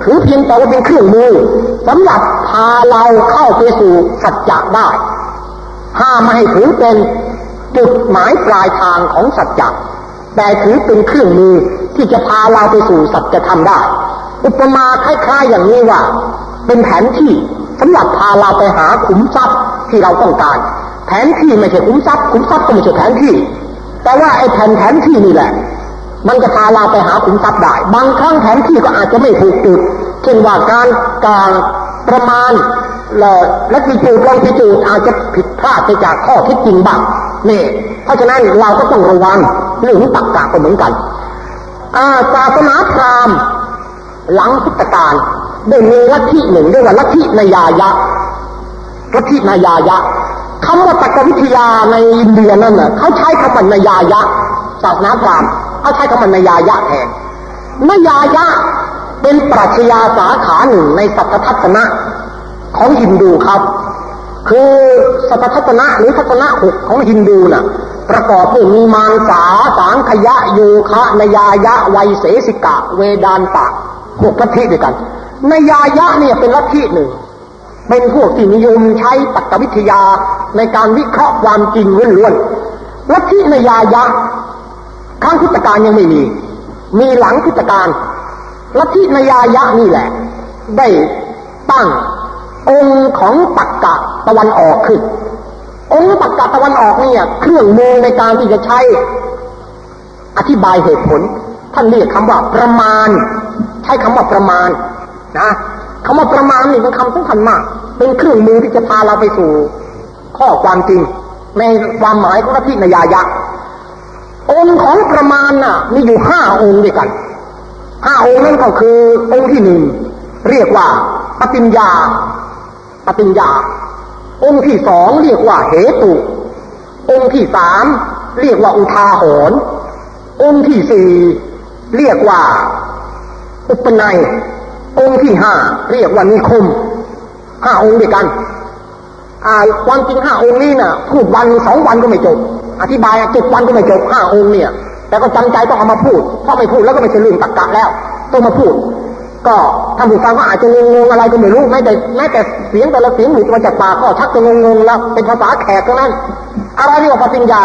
ถือเพียงแต่ว่าเป็นเครื่องมือสำหรับพาเราเข้าไปสู่สัจจะได้ ห้ามไม่ให้ถือเป็นจุดหมายปลายทางของสัจจะ แต่ถือเป็นเครื่องมือที่จะพาเราไปสู่สัจธรรมได้ อุปมาคล้ายๆอย่างนี้ว่า เป็นแผนที่สำหรับพาเราไปหาขุมทรัพย์ที่เราต้องการ แผนที่ไม่ใช่ขุมทรัพย์ขุมทรัพย์ก็ไม่ใช่แผนที่ แต่ว่าไอ้แผนแผนที่นี่แหละ มันจะพาเราไปหาขุมทรัพย์ได้ บางครั้งแผนที่ก็อาจจะไม่ถูกจุดเช่นว่าการการประมาณและที่จูดลองที่จูดอาจจะผิดพลาดไปจากข้อที่จริงบ้าง นี่เพราะฉะนั้นเราก็ต้องระวังเรื่องตักกะก็เหมือนกันศาสนาพราหมณ์หลังพุทธกาลได้มีลัทธิหนึ่งเรียกว่าลัทธินายายะลัทธินายายะคำว่าตักวิทยาในอินเดียนั่นน่ะเขาใช้คำว่านายายะศาสนาพราหมณ์เขาใช้คำว่านายายะแทนนายายะเป็นปรัชญาสาขาหนึ่งในสัพพทัศนะของฮินดูครับ คือสัพทัศนะหรือทัศนะหกของฮินดูน่ะ ประกอบด้วยมีมารสาสังขยะโยคะนยายะไวเสสิกะ เวดานตะหกลัทธิด้วยกันนยายะเนี่ยเป็นลัทธิหนึ่ง เป็นพวกที่นิยมใช้ปัตวิทยาในการวิเคราะห์ความจริงล้วนๆลัทธินยายะครั้งพุทธกาลยังไม่มี มีหลังพุทธกาลลัทธินยายะนี่แหละ ได้ตั้ง องค์ของตักกะตะวันออกขึ้นองค์ตักกะตะวันออกเนี่ยเครื่องมือในการที่จะใช้ อธิบายเหตุผล ท่านเรียกคำว่าประมาณ ใช้คำว่าประมาณนะคำว่าประมาณนี่เป็นคำสำคัญมาก เป็นเครื่องมือที่จะพาเราไปสู่ ข้อความจริง ในความหมายของที่นยายะ องค์ของประมาณน่ะ มีอยู่ห้าองค์ด้วยกันห้าองค์นั้นก็คือองค์ที่หนึ่งเรียกว่าปฏิญญา ปฏิญญา องค์ที่สองเรียกว่าเหตุ องค์ที่สามเรียกว่าอุทาหรณ์องค์ที่สี่เรียกว่า อุปนัย องค์ที่ห้าเรียกว่านิคมห้าองค์ด้วยกันความจริงห้าองค์นี้นะ่ะพูดวันสองวันก็ไม่จบ อธิบายจ็ดวันก็ไม่จบห้าองค์เนี่ย แต่ก็จำใจต้องเอามาพูด เพราะไม่พูดแล้วก็ไม่ใช่เรื่องตักกะแล้ว ต้องมาพูด ก็ท่านผู้ฟังก็อาจจะงงๆอะไรก็ไม่รู้แม้แต่แม้แต่เสียงแต่ละเสียงหลุดมาจากปากก็ชักจะงงๆแล้วเป็นภาษาแขกเท่านั้นอะไรเรียกว่าปฏิญญา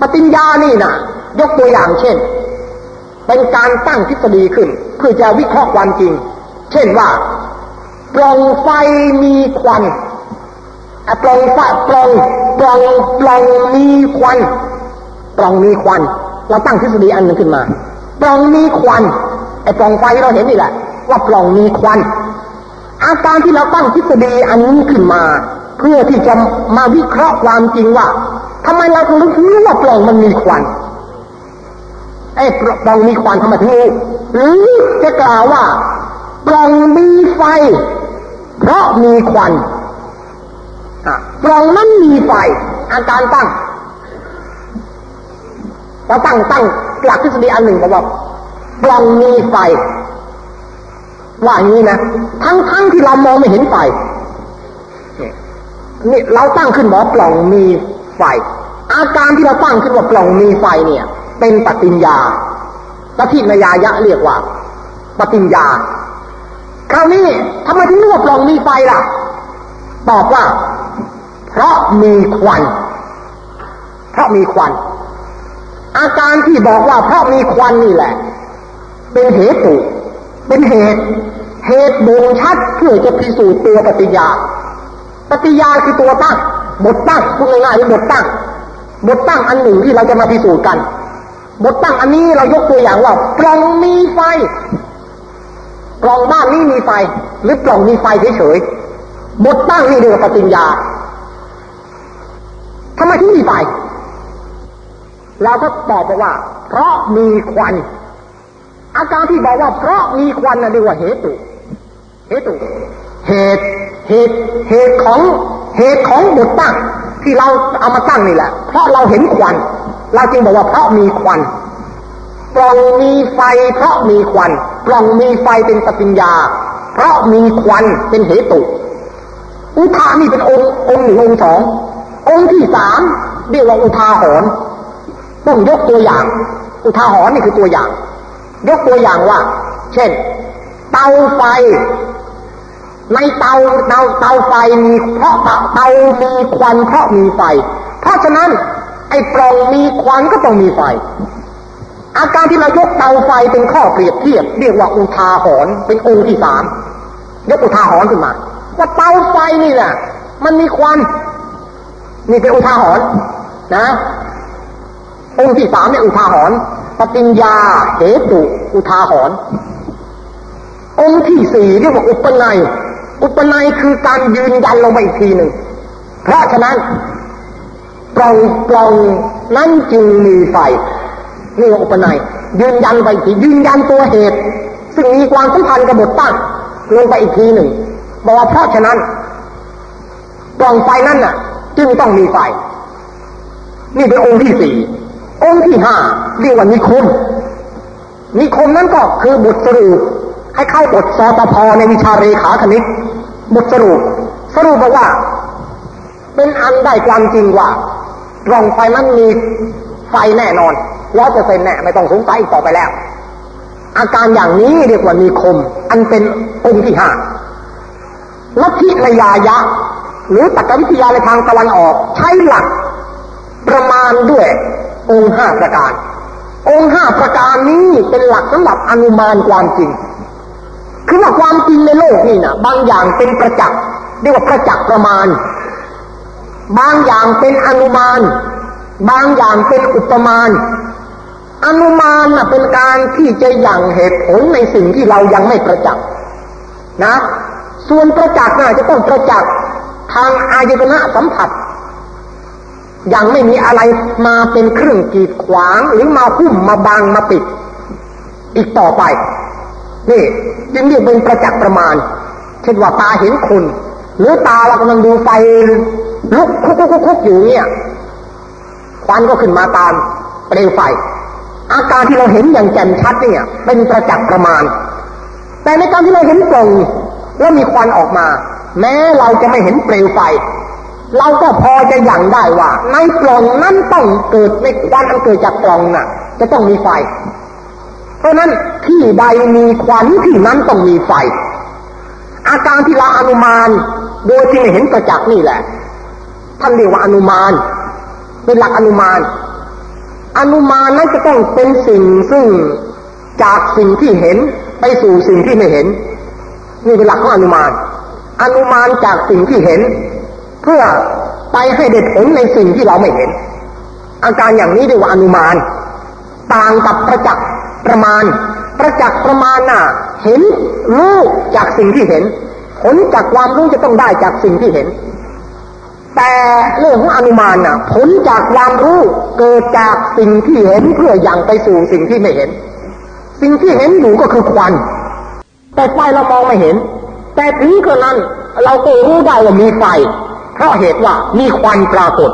ปฏิญญานี่นะยกตัวอย่างเช่น เป็นการตั้งทฤษฎีขึ้น เพื่อจะวิเคราะห์ความจริง เช่นว่าปล่องไฟมีควันปล่องไฟปล่องปล่องปล่องมีควันปล่องมีควัน เราตั้งทฤษฎีอันหนึ่งขึ้นมาปล่องมีควัน ไอ้ปล่องไฟเราเห็นนี่แหละ ว่าปล่องมีควัน อาการที่เราตั้งทฤษฎีอันนี้ขึ้นมา เพื่อที่จะมาวิเคราะห์ความจริงว่าทำไมเราถึงรู้ว่าปล่องมันมีควันไอ้ปล่องมีควันทำไมถึงรู้หรือจะกล่าวว่าปล่องมีไฟ เพราะมีควันปล่องนั้นมีไฟ อาการตั้งเราตั้งตั้งหลักทฤษฎีอันหนึ่งบอกว่า ปล่องมีไฟว่าอย่างนี้นะทั้งทั้งที่เรามองไม่เห็นไฟนี่เราตั้งขึ้นบอกปล่องมีไฟ อาการที่เราตั้งขึ้นว่าปล่องมีไฟเนี่ย เป็นปฏิญญาปฏินยายะเรียกว่าปฏิญญา คราวนี้ทำไมถึงเรียกว่าปล่องมีไฟล่ะตอบว่า เพราะมีควัน เพราะมีควัน อาการที่บอกว่าเพราะมีควันนี่แหละ เป็นเหตุ เป็นเหตุ เหตุบ่งชัดเพื่อจะพิสูจน์ตัวปฏิญาปฏิญาคือตัวตั้งบทตั้งพูดง่ายๆหรือบทตั้งบทตั้งอันหนึ่งที่เราจะมาพิสูจน์กัน บทตั้งอันนี้เรายกตัวอย่างว่าปล่องมีไฟปล่องบ้านนี้มีไฟ หรือปล่องมีไฟเฉยๆบทตั้งนี่เรียกว่าปฏิญญาทำไมถึงมีไฟเราก็ตอบไปว่า เพราะมีควัน อาการที่บอกว่าเพราะมีควันนั่นเรียกว่าเหตุเหตุเหตุเหตุเหตุของเหตุของบทตั้งที่เราเอามาตั้งนี่แหละ เพราะเราเห็นควัน เราจึงบอกว่าเพราะมีควันปล่องมีไฟเพราะมีควันปล่องมีไฟเป็นปฏิญญา เพราะมีควันเป็นเหตุ อุทานี่เป็นองค์องค์หนึ่งองค์สององค์ที่สามเรียกว่าอุทาหรณ์ต้องยกตัวอย่าง อุทาหรณ์นี่คือตัวอย่าง ยกตัวอย่างว่า เช่น เตาไฟ ในเตาเตาเตาไฟมีเพราะเตามีควันเพราะมีไฟ เพราะฉะนั้น ไอ้ปล่องมีควันก็ต้องมีไฟ อาการที่เรายกเตาไฟเป็นข้อเปรียบเทียบ เรียกว่าอุทาหรณ์เป็นองค์ที่สามยกอุทาหรณ์ขึ้นมาว่าเตาไฟนี่แหละมันมีควันนี่เป็นอุทาหรณ์นะ องค์ที่สามเนี่ยอุทาหรณ์ปฏิญญาเหตุอุทาหรณ์องค์ที่สี่เรียกว่าอุปนัย อุปนัยคือการยืนยันลงไปอีกทีหนึ่ง เพราะฉะนั้นปล่องปล่องนั้นจึงมีไฟนี่อุปนัย ยืนยันไปทียืนยันตัวเหตุ ซึ่งมีความสัมพันธ์กับบทตั้งลงไปอีกทีหนึ่งบอกว่าเพราะฉะนั้นปล่องไฟนั้นน่ะ จึงต้องมีไฟ นี่เป็นองค์ที่สี่ องค์ที่ห้าเรียกว่านิคม นิคมนั้นก็คือบทสรุปให้เข้าบทสตพในวิชาเรขาคณิตบทสรุป สรุปบอกว่า เป็นอันได้ความจริงว่าร่องไฟนั้นมีไฟแน่นอนร้อยเปอร์เซ็นต์แน่ไม่ต้องสงสัยอีกต่อไปแล้ว อาการอย่างนี้เรียกว่ามีคม อันเป็นองค์ที่ห้าลัทธินยายะ หรือตักวิทยาในทางตะวันออก ใช้หลักประมาณด้วย องค์ห้าประการ องค์ห้าประการนี้เป็นหลักสำหรับอนุมานความจริง คือว่าความจริงในโลกนี่นะบางอย่างเป็นประจักษ์เรียกว่าประจักษ์ประมาณ บางอย่างเป็นอนุมาน บางอย่างเป็นอุปมาณอนุมานนะเป็นการที่จะยังเหตุผลในสิ่งที่เรายังไม่ประจักษ์นะ ส่วนประจักษ์น่ะจะต้องประจักษ์ทางอายตนะสัมผัส ยังไม่มีอะไรมาเป็นเครื่องกีดขวางหรือมาหุ้มมาบังมาปิด อีกต่อไป นี่จึงเรียกเป็นประจักษ์ประมาณ เช่นว่าตาเห็นคนหรือตาเรากำลังดูไฟลุกคุกคุกคุกอยู่เนี่ยควันก็ขึ้นมาตามเปลวไฟ อาการที่เราเห็นอย่างแจ่มชัดเนี่ย เป็นประจักษ์ประมาณ แต่ในการที่เราเห็นปล่งแล้วมีควันออกมา แม้เราจะไม่เห็นเปลวไฟ เราก็พอจะอย่างได้ว่า ในปล่องนั้นต้องเกิดในควันอันเกิดจากปล่องน่ะ จะต้องมีไฟ เพราะนั้นที่ใดมีควันที่นั้นต้องมีไฟ อาการที่เราอนุมานโดยที่ไม่เห็นประจักษ์นี่แหละ ท่านเรียกว่าอนุมาน เป็นหลักอนุมาน อนุมานนั้นจะต้องเป็นสิ่งซึ่งจากสิ่งที่เห็นไปสู่สิ่งที่ไม่เห็น นี่เป็นหลักของอนุมาน อนุมานจากสิ่งที่เห็น เพื่อไปให้เด็ดผลในสิ่งที่เราไม่เห็น อาการอย่างนี้เรียกว่าอนุมาน ต่างกับประจักษ์ประมาณ ประจักษ์ประมาณน่ะ เห็นรู้จากสิ่งที่เห็น ผลจากความรู้จะต้องได้จากสิ่งที่เห็น แต่เรื่องของอนุมานน่ะ ผลจากความรู้เกิดจากสิ่งที่เห็นเพื่อยังไปสู่สิ่งที่ไม่เห็น สิ่งที่เห็นอยู่ก็คือควัน แต่ไฟเรามองไม่เห็น แต่ถึงกระนั้นเราก็รู้ได้ว่ามีไฟ ราะเหตุว่ามีควันปรากฏ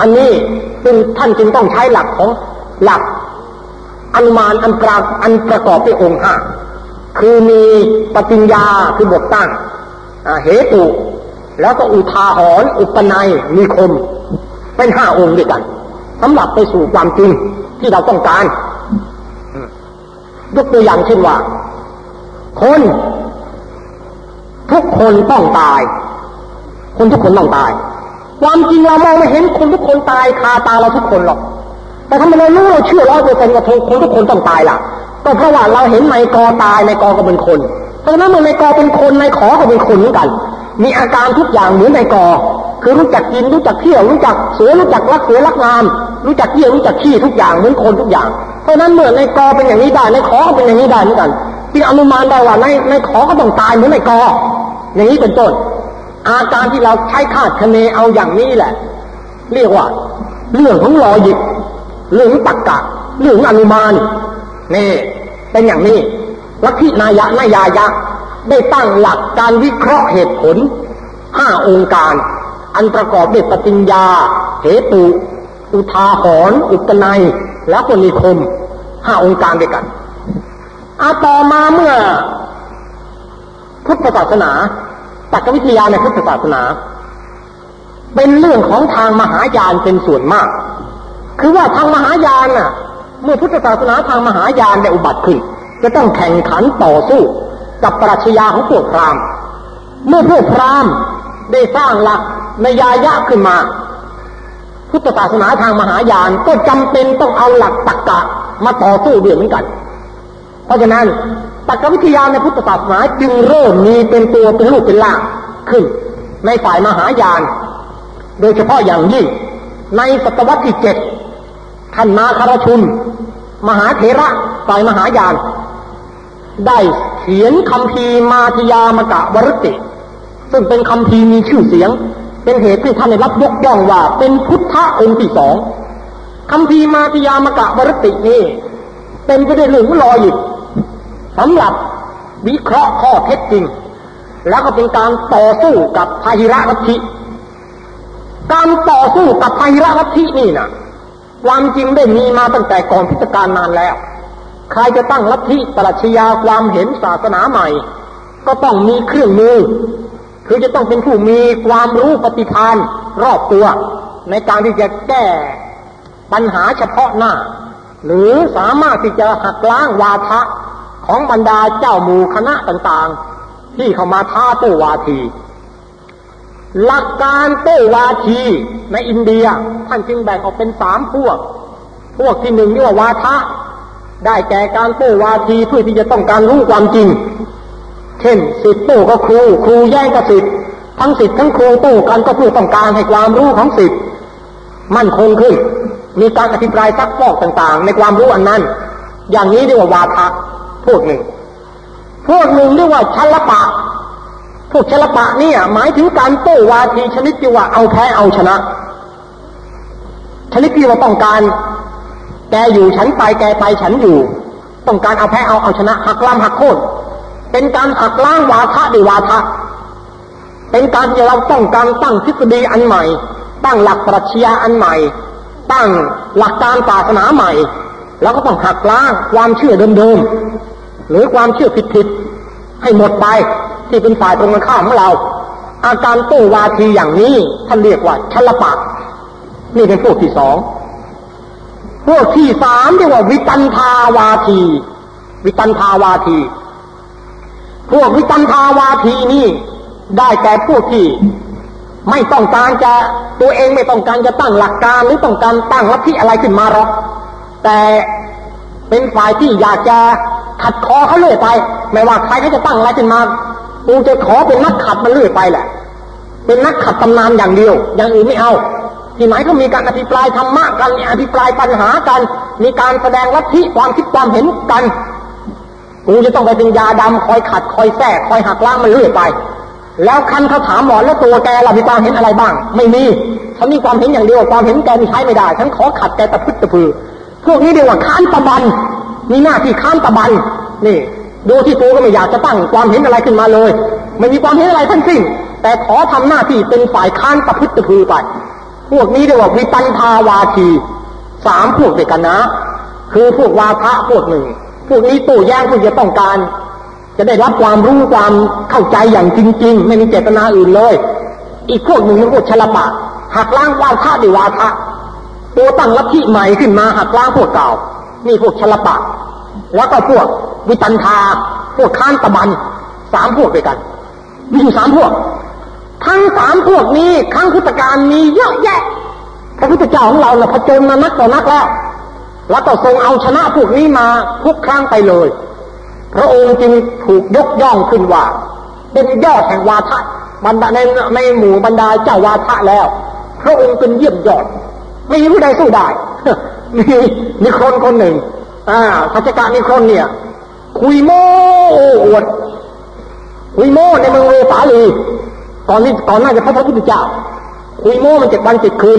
อันนี้จึงท่านจึงต้องใช้หลักของหลักอนุมานอันปราอันประกอบด้วยองค์ห้าคือมีปฏิญญาคือบทตั้งเหตุ แล้วก็อุทาหรณ์อุปนัยมีคม เป็นห้าองค์ด้วยกันสำหรับไปสู่ความจริงที่เราต้องการยกตัวอย่างเช่นว่า คน ทุกคนต้องตาย คนทุกคนต้องตาย ความจริงเรามองไม่เห็นคนทุกคนตายคาตาเราทุกคนหรอก แต่ทำไมเรารู้เราเชื่อร้อยเปอร์เซ็นต์ว่าคนทุกคนต้องตายล่ะ ก็เพราะว่าเราเห็นในกอตายในกอก็เป็นคน เพราะฉะนั้นเมื่อในกอเป็นคนในขอก็เป็นคนเหมือนกัน มีอาการทุกอย่างเหมือนในกอ คือรู้จักกินรู้จักเที่ยวรู้จักสวยรู้จักรักสวยรักงาม รู้จักเที่ยวรู้จักขี้ทุกอย่างเหมือนคนทุกอย่าง เพราะฉะนั้นเมื่อในกอเป็นอย่างนี้ได้ในขอก็เป็นอย่างนี้ได้เหมือนกันที่อนุมานได้ว่าในในขอก็ต้องตายเหมือนในกอ อย่างนี้เป็นต้น อาการที่เราใช้คาดคะเนเอาอย่างนี้แหละ เรียกว่า เรื่องของลอยิกเรื่องตักกะ เรื่องอนุมานนี่เป็นอย่างนี้ลัทธินายะนายายะ ได้ตั้งหลักการวิเคราะห์เหตุผลห้าองค์การ อันประกอบด้วยปฏิญญาเหตุ อุทาหรณ์อุปนัย และปนิคมห้าองค์การด้วยกันอาต่อมาเมื่อพุทธศาสนา ตักวิทยาในพุทธศาสนา เป็นเรื่องของทางมหายานเป็นส่วนมาก คือว่าทางมหายานน่ะ เมื่อพุทธศาสนาทางมหายานได้อุบัติขึ้น จะต้องแข่งขันต่อสู้ กับปรัชญาของพวกพราหมณ์ เมื่อพวกพราหมณ์ได้สร้างหลักในยายะขึ้นมา พุทธศาสนาทางมหายานก็จำเป็นต้องเอาหลักตรรกะมาต่อสู้ด้วยเหมือนกัน เพราะฉะนั้น ตรรกวิทยาในพุทธศาสนาจึงเริ่มมีเป็นตัวเป็นลูกเป็นล่างขึ้น ในฝ่ายมหายาน โดยเฉพาะอย่างยิ่ง ในศตวรรษที่เจ็ดท่านนาคารชุน มหาเถระฝ่ายมหายาน ได้เขียนคำพีมาทยามกะวรติ ซึ่งเป็นคำพีมีชื่อเสียง เป็นเหตุที่ท่านได้รับยกย่องว่าเป็นพุทธะองค์ที่สองคำพีมาทยามกะวรตินี้เป็นไปด้วยเรื่องลอยิก สำหรับวิเคราะห์ข้อเท็จจริง แล้วก็เป็นการต่อสู้กับพาหิระลัทธิการต่อสู้กับพาหิระลัทธินี่นะความจริงได้มีมาตั้งแต่ก่อนพิจการนานแล้ว ใครจะตั้งลัทธิปรัชญาความเห็นศาสนาใหม่ ก็ต้องมีเครื่องมือ คือจะต้องเป็นผู้มีความรู้ปฏิภาณรอบตัว ในการที่จะแก้ปัญหาเฉพาะหน้า หรือสามารถที่จะหักล้างวาทะ ของบรรดาเจ้าหมู่คณะต่างๆ ที่เข้ามาท้าโต้วาที หลักการโต้วาทีในอินเดียท่านจึงแบ่งออกเป็นสามพวก พวกที่หนึ่งเรียกว่าวาทะได้แก่การโต้วาทีเพื่อที่จะต้องการรู้ความจริง เช่นสิทธิ์โต้ก็ครู ครูแย่งกับสิทธิ์ทั้งสิทธิ์ทั้งครูโต้กันก็เพื่อต้องการให้ความรู้ของสิทธิ์มั่นคงขึ้น มีการอธิบายซักฟอกต่างๆ ในความรู้อันนั้น อย่างนี้เรียกว่าวาทะ พวกหนึ่ง พวกหนึ่งเรียกว่าชลปะ พวกชลปะเนี่ย หมายถึงการโต้วาทีชนิดที่ว่าเอาแพ้เอาชนะ ชนิดที่ว่าต้องการ แกอยู่ฉันไปแกไปฉันอยู่ ต้องการเอาแพ้เอาเอาชนะ หักล้างหักโค่นเป็นการหักล้างวาทะด้วยวาทะเป็นการที่เราต้องการตั้งทฤษฎีอันใหม่ ตั้งหลักปรัชญาอันใหม่ ตั้งหลักการศาสนาใหม่ แล้วก็ต้องหักล้างความเชื่อเดิม หรือความเชื่อผิดๆให้หมดไปที่เป็นฝ่ายตรงกันข้ามของเรา อาการโต้วาทีอย่างนี้ท่านเรียกว่าชลปะนี่เป็นพวกที่สองพวกที่สามเรียกว่าวิตันทาวาที วิตันทาวาที พวกวิตันทาวาทีนี่ได้แก่พวกที่ไม่ต้องการจะตัวเองไม่ต้องการจะตั้งหลักการหรือต้องการตั้งลัทธิอะไรขึ้นมาหรอก แต่ เป็นฝ่ายที่อยากจะขัดคอเขาเรื่อยไป ไม่ว่าใครเขาจะตั้งอะไรขึ้นมากูจะขอเป็นนักขัดมันเรื่อยไปแหละ เป็นนักขัดตำนานอย่างเดียว อย่างอื่นไม่เอา ที่ไหนก็มีการอภิปรายธรรมะกันมีอภิปรายปัญหากัน มีการแสดงลัทธิความคิดความเห็นกัน กูจะต้องไปเป็นยาดำคอยขัดคอยแทรกคอยหักล้างมันเรื่อยไป แล้วคันเขาถามหมอแล้วตัวแกเรามีความเห็นอะไรบ้าง ไม่มีฉันมีความเห็นอย่างเดียวความเห็นแกนี่ใช้ไม่ได้ฉันขอขัดแกตะพึดตะพือ พวกนี้เรียกว่าค้านตะบัน มีหน้าที่ค้านตะบัน นี่ ดูที่ตัวก็ไม่อยากจะตั้งความเห็นอะไรขึ้นมาเลย ไม่มีความเห็นอะไรทั้งสิ้น แต่ขอทำหน้าที่เป็นฝ่ายค้านตะพึดตะพือไป พวกนี้เรียกว่าวิปันทาวาที สามพวกเดียวกันนะ คือพวกวาทะพวกหนึ่ง พวกนี้ตู้แย้งพวกจะต้องการ จะได้รับความรู้ความเข้าใจอย่างจริง ๆ ไม่มีเจตนาอื่นเลย อีกพวกหนึ่งเป็นพวกชลปะหักล้างวาทะด้วยวาทะ ตัวตั้งลัทธิใหม่ขึ้นมาหักล้างพวกเก่า นี่พวกชลปะ แล้วก็พวกวิตันทา พวกข้านตะบันสามพวกด้วยกัน มีอยู่สามพวก ทั้งสามพวกนี้ครั้งพุทธการมีเยอะแยะ พระพุทธเจ้าของเราเราผจญมานักต่อนักแล้ว แล้วก็ทรงเอาชนะพวกนี้มาทุกครั้งไปเลย พระองค์จึงถูกยกย่องขึ้นว่า เป็นยอดแห่งวาทะบรรดาในในหมู่บรรดาเจ้าวาทะแล้ว พระองค์เป็นเยี่ยมยอด ไม่มีผู้ใดสู้ได้มีมีคนคนหนึ่ง อ่าสัจกะนิคนเนี่ย คุยโม้อวดคุยโม้ในเมืองเวสาลีก่อนนี้ก่อนน้าจะพบพระพุทธเจ้า คุยโม้มันเจ็ดวันเจ็ดคืน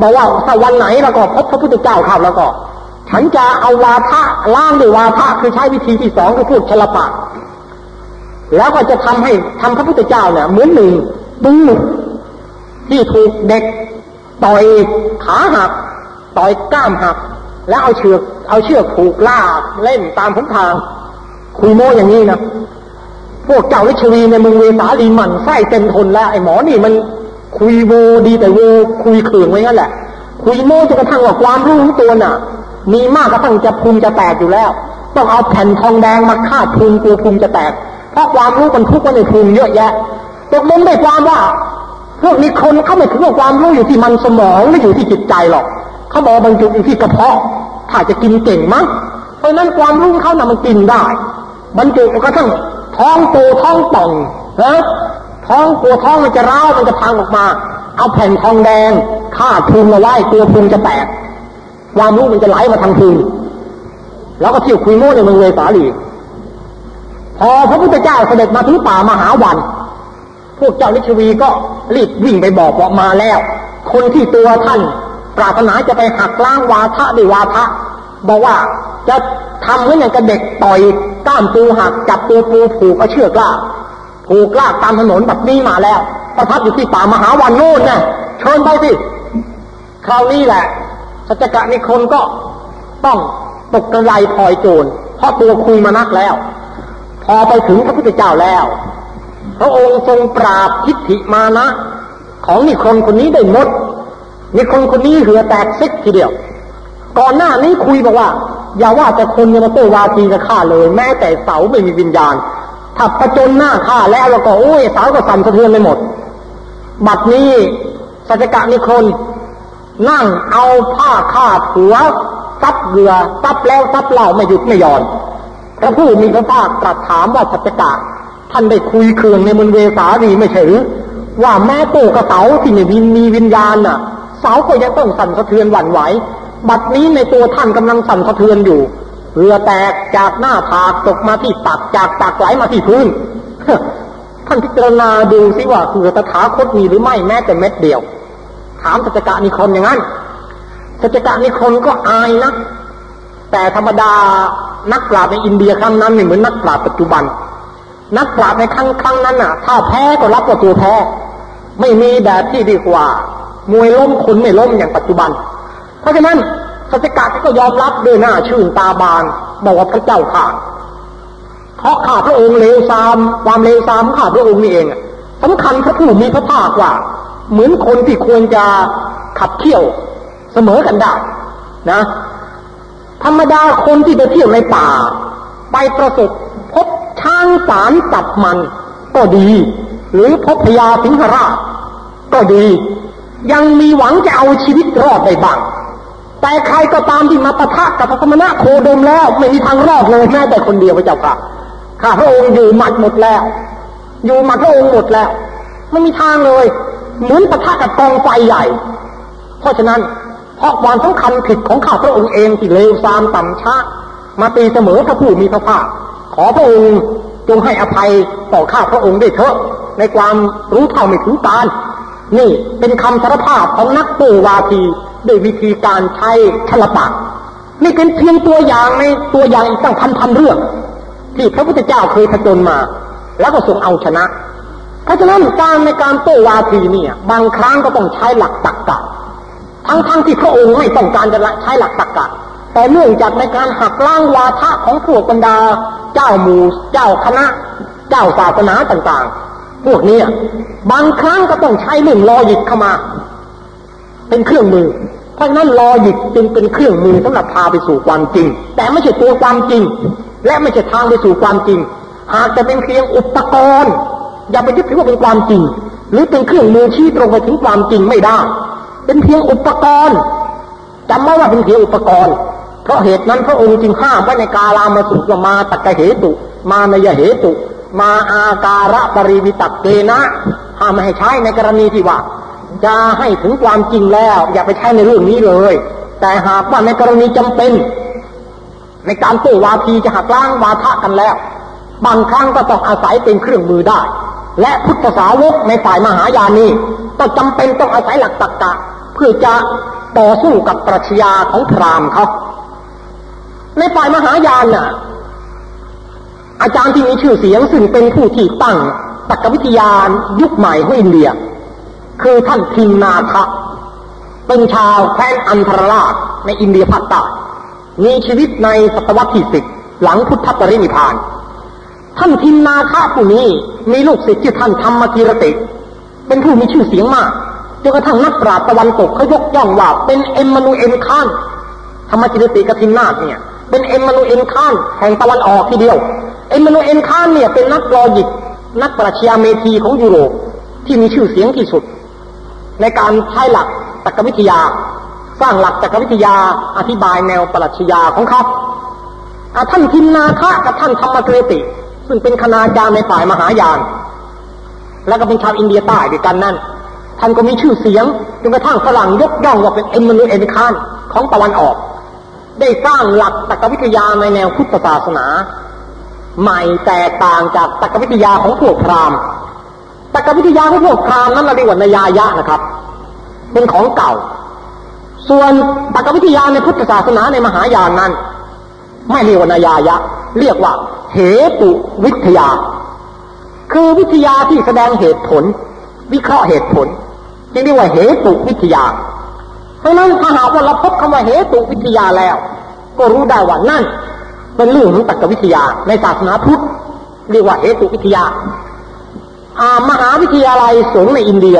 บอกว่าถ้าวันไหนแล้วก็พบพระพุทธเจ้าครับแล้วก็ ฉันจะเอาวาทะล่างด้วยวาทะคือใช้วิธีที่สองคือพูดชลปะ แล้วก็จะทำให้ทำพระพุทธเจ้าเนี่ยเหมือนหนึ่งดึงที่ถูกเด็ก ต่อยขาหัก ต่อยกล้ามหัก แล้วเอาเชือกเอาเชือกผูกล่าเล่นตามผนทาง คุยโมอย่างนี้นะพวกเจ้าวิชวีในเมืองเวสาลีหมันไส้เต็มทนแล้ว ไอ้หมอนี่มันคุยโวดีแต่โวคุยเขื่องไว้งั้นแหละ คุยโมจนกระทั่งว่าความรู้ของตัวน่ะ มีมากกระทั่งจะพุงจะแตกอยู่แล้ว ต้องเอาแผ่นทองแดงมาคาดพุงกลัวพุงจะแตก เพราะความรู้มันทุกข์ไว้ในพุงเยอะแยะตกลงได้ความว่า พวกนี้คนเขาไม่ถือว่าความรู้อยู่ที่มันสมองไม่อยู่ที่จิตใจหรอกเขาบอกบรรจุอยู่ที่กระเพาะถ้าจะกินเก่งมั้งเพราะนั้นความรู้เขาน่ะมันกินได้ บรรจุกระทั่งท้องโตท้องป่องนะท้องกลัวท้องมันจะร้าวมันจะพังออกมา เอาแผ่นทองแดงคาพุงเอาไว้ตัวพุงจะแตกความรู้มันจะไหลมาทางพุงแล้วก็เที่ยวคุยโม้ในเมืองเวสาลีพอพระพุทธเจ้าเสด็จมาถึงป่ามหาวัน พวกเจ้าลิชวีก็รีบวิ่งไปบอกว่ามาแล้ว คนที่ตัวท่าน ปรารถนาจะไปหักล้างวาทะด้วยวาทะบอกว่าจะทำเหมือนอย่างกับเด็กต่อยก้ามปูหักจับตัวปูผูกเอาเชือกลากผูกลากตามถนนแบบนี้มาแล้ว ประทับอยู่ที่ป่ามหาวันโน่นนะเชิญไปสิคราวนี้แหละสัจกะนิคนก็ต้องตกกระไรพลอยโจรเพราะตัวคุยมานักแล้ว พอไปถึงพระพุทธเจ้าแล้ว พระองค์ทรงปราบทิฏฐิมานะ ของนิคนคนนี้ได้หมด นิคนคนนี้เหือแตกซิกทีเดียว ก่อนหน้านี้คุยบอกว่า อย่าว่าแต่คนยังมาโตวาทีกับข้าเลย แม้แต่เสาไม่มีวิญญาณ ถ้าประจนหน้าข้าแล้วแล้วก็โอ้ยเสาก็สั่นสะเทือนไปหมด บัดนี้สัจกะนิคนนั่งเอาผ้าคาดหัวซับเรือซับแล้วซับเล่าไม่หยุดไม่หย่อนพระผู้มีพระภาคตรัสถามว่าสัจกะ ท่านได้คุยเครืองในมนเวสารีไม่ใช่หรือว่าแม้โตกระเสาที่ไม่มีมีวิญญาณน่ะ เสาก็ยังต้องสั่นสะเทือนหวั่นไหวบัดนี้ในตัวท่านกำลังสั่นสะเทือนอยู่เรือแตกจากหน้าผากตกมาที่ตักจากตักไหลมาที่พื้นท่านพิจารณาดูสิว่าคือตถาคตมีหรือไม่แม้แต่เม็ดเดียว ถามสัจกะนิคนอย่างนั้นสัจกะนิคนก็อายนะแต่ธรรมดานักปราชญ์ในอินเดียครั้งนั้นไม่เหมือนนักปราชญ์ปัจจุบัน นักปราชญ์ในครั้งครั้งนั้นน่ะ ถ้าแพ้ก็รับว่าตัวแพ้ ไม่มีแบบที่ดีกว่า มวยล้มคนไม่ล้มอย่างปัจจุบัน เพราะฉะนั้นสัจกะก็ยอมรับด้วยหน้าชื่นตาบานบอกว่าพระเจ้าข่าเพราะข้าพระองค์เลวซามความเลวซามข้าพระองค์นี่เองสำคัญพระผู้มีพระภาคว่า เหมือนคนที่ควรจะขับเคี่ยวเสมอกันได้นะ ธรรมดาคนที่ไปเที่ยวในป่า ไปประสบ พบช้างสารจับมัน ก็ดี หรือพบพญาสิงหราชก็ดี ยังมีหวังจะเอาชีวิตรอดได้บ้าง แต่ใครก็ตามที่มาปะทะกับพระสมณะโคดมแล้ว ไม่มีทางรอดเลยแม้แต่คนเดียวพระเจ้าค่ะข้าพระองค์อยู่หมัดหมดแล้ว อยู่หมัดพระองค์หมดแล้ว ไม่มีทางเลยเหมือนปะทะกับกองไฟใหญ่ เพราะฉะนั้นเพราะความสำคัญผิดของข้าพระองค์เองที่เลวทรามต่ำช้ามาตีเสมอพระผู้มีพระภาค ขอพระองค์จงให้อภัยต่อข้าพระองค์ได้เถอะ ในความรู้เท่าไม่ถึงการ นี่เป็นคำสารภาพของนักโตวาทีด้วยวิธีการใช้ฉลปะนี่เป็นเพียงตัวอย่างในตัวอย่างอีกตั้งพันพันเรื่อง ที่พระพุทธเจ้าเคยผจญมา แล้วก็ทรงเอาชนะ เพราะฉะนั้นการในการโต้วาทีเนี่ย บางครั้งก็ต้องใช้หลักตรรกะ ทั้งๆทที่พระองค์ไม่ต้องการจะใช้หลักตรรกะ แต่เนื่องจากในการหักล้างวาทะของพวกบรรดา เจ้าหมู่เจ้าคณะ เจ้าศาสนาต่างๆ พวกนี้บางครั้งก็ต้องใช้เรื่องลอยิกเข้ามา เป็นเครื่องมือ เพราะฉะนั้นลอยิกจึงเป็นเครื่องมือสำหรับพาไปสู่ความจริง แต่ไม่ใช่ตัวความจริง และไม่ใช่ทางไปสู่ความจริง หากจะเป็นเพียงอุปกรณ์ อย่าไปยึดถือว่าเป็นความจริง หรือเป็นเครื่องมือชี้ตรงไปถึงความจริงไม่ได้ เป็นเพียงอุปกรณ์จำไว้ว่าเป็นเพียงอุปกรณ์ เพราะเหตุนั้นพระองค์จึงห้ามไว้ในกาลามาสุว่ามาตักเหตุ มานยเหตุ มาอาการะปริวิตักเกนะห้ามไม่ให้ใช้ในกรณีที่ว่าจะให้ถึงความจริงแล้ว อย่าไปใช้ในเรื่องนี้เลย แต่หากว่าในกรณีจำเป็น ในการโต้วาทีจะหักล้างวาทะกันแล้ว บางครั้งก็ต้องอาศัยเป็นเครื่องมือได้ และพุทธสาวกในฝ่ายมหายานี้ก็จำเป็นต้องอาศัยหลักตรรกะ เพื่อจะต่อสู้กับปรัชญาของพราหมณ์เขา ในฝ่ายมหายานน่ะ อาจารย์ที่มีชื่อเสียงซึ่งเป็นผู้ที่ตั้งตักวิทยานยุคใหม่ของอินเดีย คือท่านทินนาคะเป็นชาวแคว้นอันธรราชในอินเดียภาคใต้มีชีวิตในศตวรรษที่สิบหลังพุทธปรินิพาน ท่านทินนาคะผู้นี้มีลูกศิษย์ชื่อท่านธรรมกิรติ เป็นผู้มีชื่อเสียงมากจนกระทั่งนักปราชญ์ตะวันตกเขายกย่องว่าเป็นเอ็มมานูเอลคานธรรมกีรติกับทินนาคเนี่ย เป็น Immanuel Kant แห่งตะวันออกทีเดียว Immanuel Kant เนี่ยเป็นนัก logic นักปรัชญาเมธีของยุโรปที่มีชื่อเสียงที่สุด ในการใช้หลักตรรกวิทยา สร้างหลักตรรกวิทยาอธิบายแนวปรัชญาของเขาท่านทินนาคะกับท่านธรรมกีรติ ซึ่งเป็นคณาจารย์ในฝ่ายมหายาน แล้วก็เป็นชาวอินเดียใต้ด้วยกันนั่น ท่านก็มีชื่อเสียงจนกระทั่งฝรั่งยกย่องว่าเป็นเอ็มมานูเอลคานของตะวันออก ได้สร้างหลักตรรกวิทยาในแนวพุทธศาสนา ใหม่แตกต่างจากตรรกวิทยาของพวกพราหมณ์ตรรกวิทยาของพวกพราหมณ์นั้นเราเรียกว่านายายะนะครับ เป็นของเก่า ส่วนตรรกวิทยาในพุทธศาสนาในมหายานนั้น ไม่เรียกว่านายายะ เรียกว่าเหตุวิทยา คือวิทยาที่แสดงเหตุผล วิเคราะห์เหตุผลจึงเรียกว่าเหตุวิทยา เพราะนั้นถ้าหากว่าเราพบคำว่าเหตุวิทยาแล้ว ก็รู้ได้ว่านั่น เป็นเรื่องของตรรกวิทยาในศาสนาพุทธเรียกว่าเหตุวิทยาอามหาวิทยาลัยสงฆ์ในอินเดีย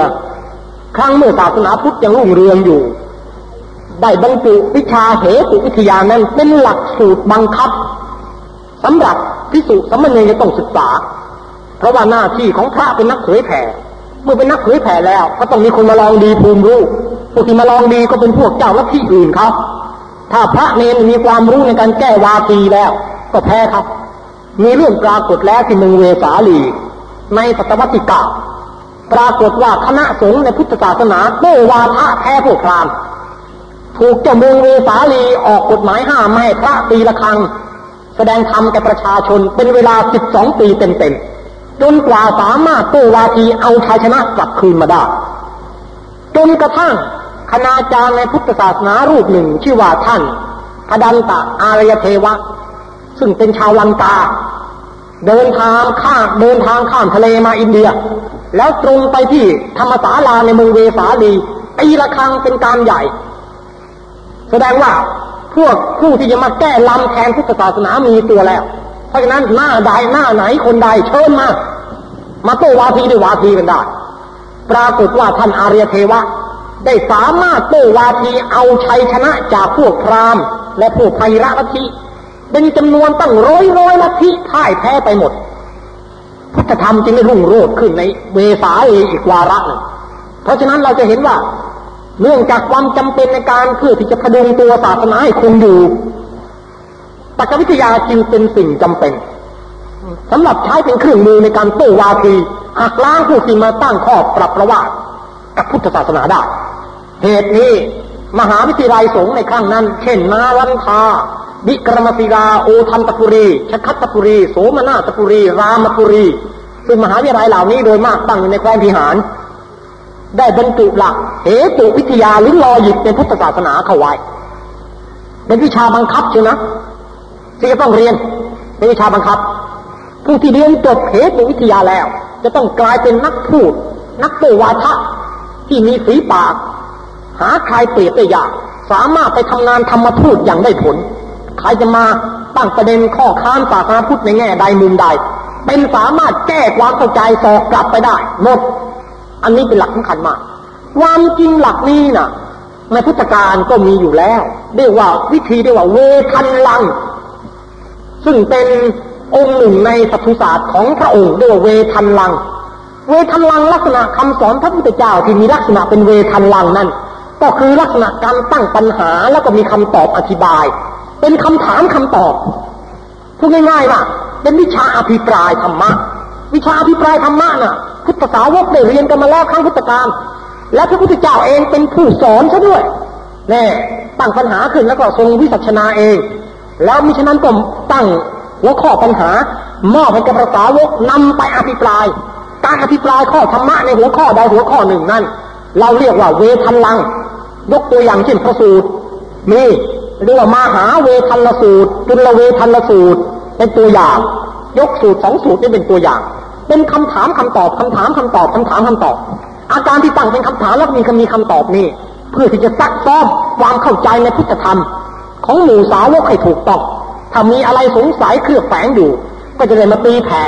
ครั้งเมื่อศาสนาพุทธยังรุ่งเรืองอยู่ ได้บรรจุวิชาเหตุวิทยานั้นเป็นหลักสูตรบังคับสำหรับพิสุสมณีจะต้องศึกษา เพราะว่าหน้าที่ของพระเป็นนักเผยแผ่ เมื่อเป็นนักเผยแผ่แล้ว ก็ต้องมีคนมาลองดีภูมิรู้ พวกที่มาลองดีก็เป็นพวกเจ้าลัทธิอื่นเขาถ้าพระเนนมีความรู้ในการแก้วาทีแล้ว ก็แพ้ครับ มีเรื่องปรากฏแล้วที่เมืองเวสาลีในศตวรรษที่เก้าปรากฏว่าคณะสงฆ์ในพุทธศาสนาโต้วาทะแพ้พวกพราหมณ์ถูกเจ้าเมืองเวสาลีออกกฎหมายห้ามไม่พระตีละครังแสดงธรรมแก่ประชาชนเป็นเวลาสิบสองปีเต็มๆ จนกว่าสามารถโต้วาทีเอาชัยชนะกลับคืนมาได้ จนกระทั่ง คณาจารย์ในพุทธศาสนารูปหนึ่งชื่อว่าท่านพดันตะอารยเทวะ ซึ่งเป็นชาวลังกา เดินทางข้ามเดินทางข้ามทะเลมาอินเดีย แล้วตรงไปที่ธรรมศาลาในเมืองเวสาลีตีละคังเป็นการใหญ่ แสดงว่าพวกผู้ที่จะมาแก้ลำแทนพุทธศาสนามีตัวแล้ว เพราะฉะนั้นหน้าใดหน้าไหนคนใดเชิญมา มาโต้วาทีด้วยวาทีกันได้ ปรากฏว่าท่านอารยเทวะ ได้สามารถโต้วาทีเอาชัยชนะจากพวกพราหมณ์ และพวกไพระลัทธิเป็นจำนวนตั้งร้อยร้อยลัทธิพ่ายแพ้ไปหมด พุทธธรรมจึงได้รุ่งโรจน์ขึ้นในเวสาเออีกวาระหนึ่งเพราะฉะนั้นเราจะเห็นว่าเนื่องจากความจำเป็นในการเพื่อที่จะพดุงตัวศาสนาให้คงอยู่ตรรกวิทยาจึงเป็นสิ่งจำเป็นสำหรับใช้เป็นเครื่องมือในการโต้วาทีหักล้างผู้ที่มาตั้งข้อปรับประวัติ กับพุทธศาสนาได้ เหตุนี้มหาวิทยาลัยสงฆ์ในครั้งนั้น เช่น นาวันทาวิกรมศิลาโอทันตปุรีชคัตตปุรี โสมนาตปุรี รามปุรี ซึ่งมหาวิทยาลัยเหล่านี้โดยมากตั้งอยู่ในแคว้นพิหาร ได้บรรจุหลักเหตุวิทยาหรือลอยิกในพุทธศาสนาเข้าไว้ เป็นวิชาบังคับใช่ไหมที่จะต้องเรียนเป็นวิชาบังคับ ผู้ที่เรียนจบเหตุวิทยาแล้ว จะต้องกลายเป็นนักพูด นักโตวาทะ ที่มีฝีปาก หาใครเปรียบได้ยาก สามารถไปทำงานธรรมทูตอย่างได้ผล ใครจะมาตั้งประเด็นข้อค้านศาสนาพุทธในแง่ใดมุมใด เป็นสามารถแก้ความเข้าใจสอกกลับไปได้หมด อันนี้เป็นหลักสำคัญมาก ความจริงหลักนี้นะ่ะ ในพุทธการก็มีอยู่แล้วเรียกว่าวิธีเรียกว่าเวทันลัง ซึ่งเป็นองค์หนึ่งในสัตุศาสตร์ของพระองค์เรียกว่าเวทันลัง เวทันลังลักษณะคำสอนพระพุทธเจ้าที่มีลักษณะเป็นเวทันลังนั้น ก็คือลักษณะการตั้งปัญหาแล้วก็มีคำตอบอธิบาย เป็นคำถามคำตอบพูดง่ายๆว่าเป็นวิชาอภิปรายธรรมะ วิชาอภิปรายธรรมะน่ะ พุทธสาวกได้เรียนกันมาแล้วครั้งพุทธกาลและพระพุทธเจ้าเองเป็นผู้สอนซะด้วยแน่ตั้งปัญหาขึ้นแล้วก็ทรงวิสัชนาเอง แล้วมิฉะนั้นก็ตั้งหัวข้อปัญหามอบให้กับพระสาวกนำไปอภิปราย การอภิปรายข้อธรรมะในหัวข้อใดหัวข้อหนึ่งนั้น เราเรียกว่าเวทันลัง ยกตัวอย่างเช่นพระสูตร มีเรียกว่ามหาเวทันละสูตรจุลเวทันละสูตร เป็นตัวอย่าง ยกสูตรสองสูตรนี่เป็นตัวอย่าง เป็นคำถามคำตอบคำถามคำตอบคำถามคำตอบ อาการที่ตั้งเป็นคำถามแล้วมีคำมีคำตอบนี่ เพื่อที่จะซักซ้อมความเข้าใจในพุทธธรรม ของหมู่สาวกให้ถูกต้องถ้ามีอะไรสงสัยเครือบแฝงอยู่ ก็จะได้มาตีแผ่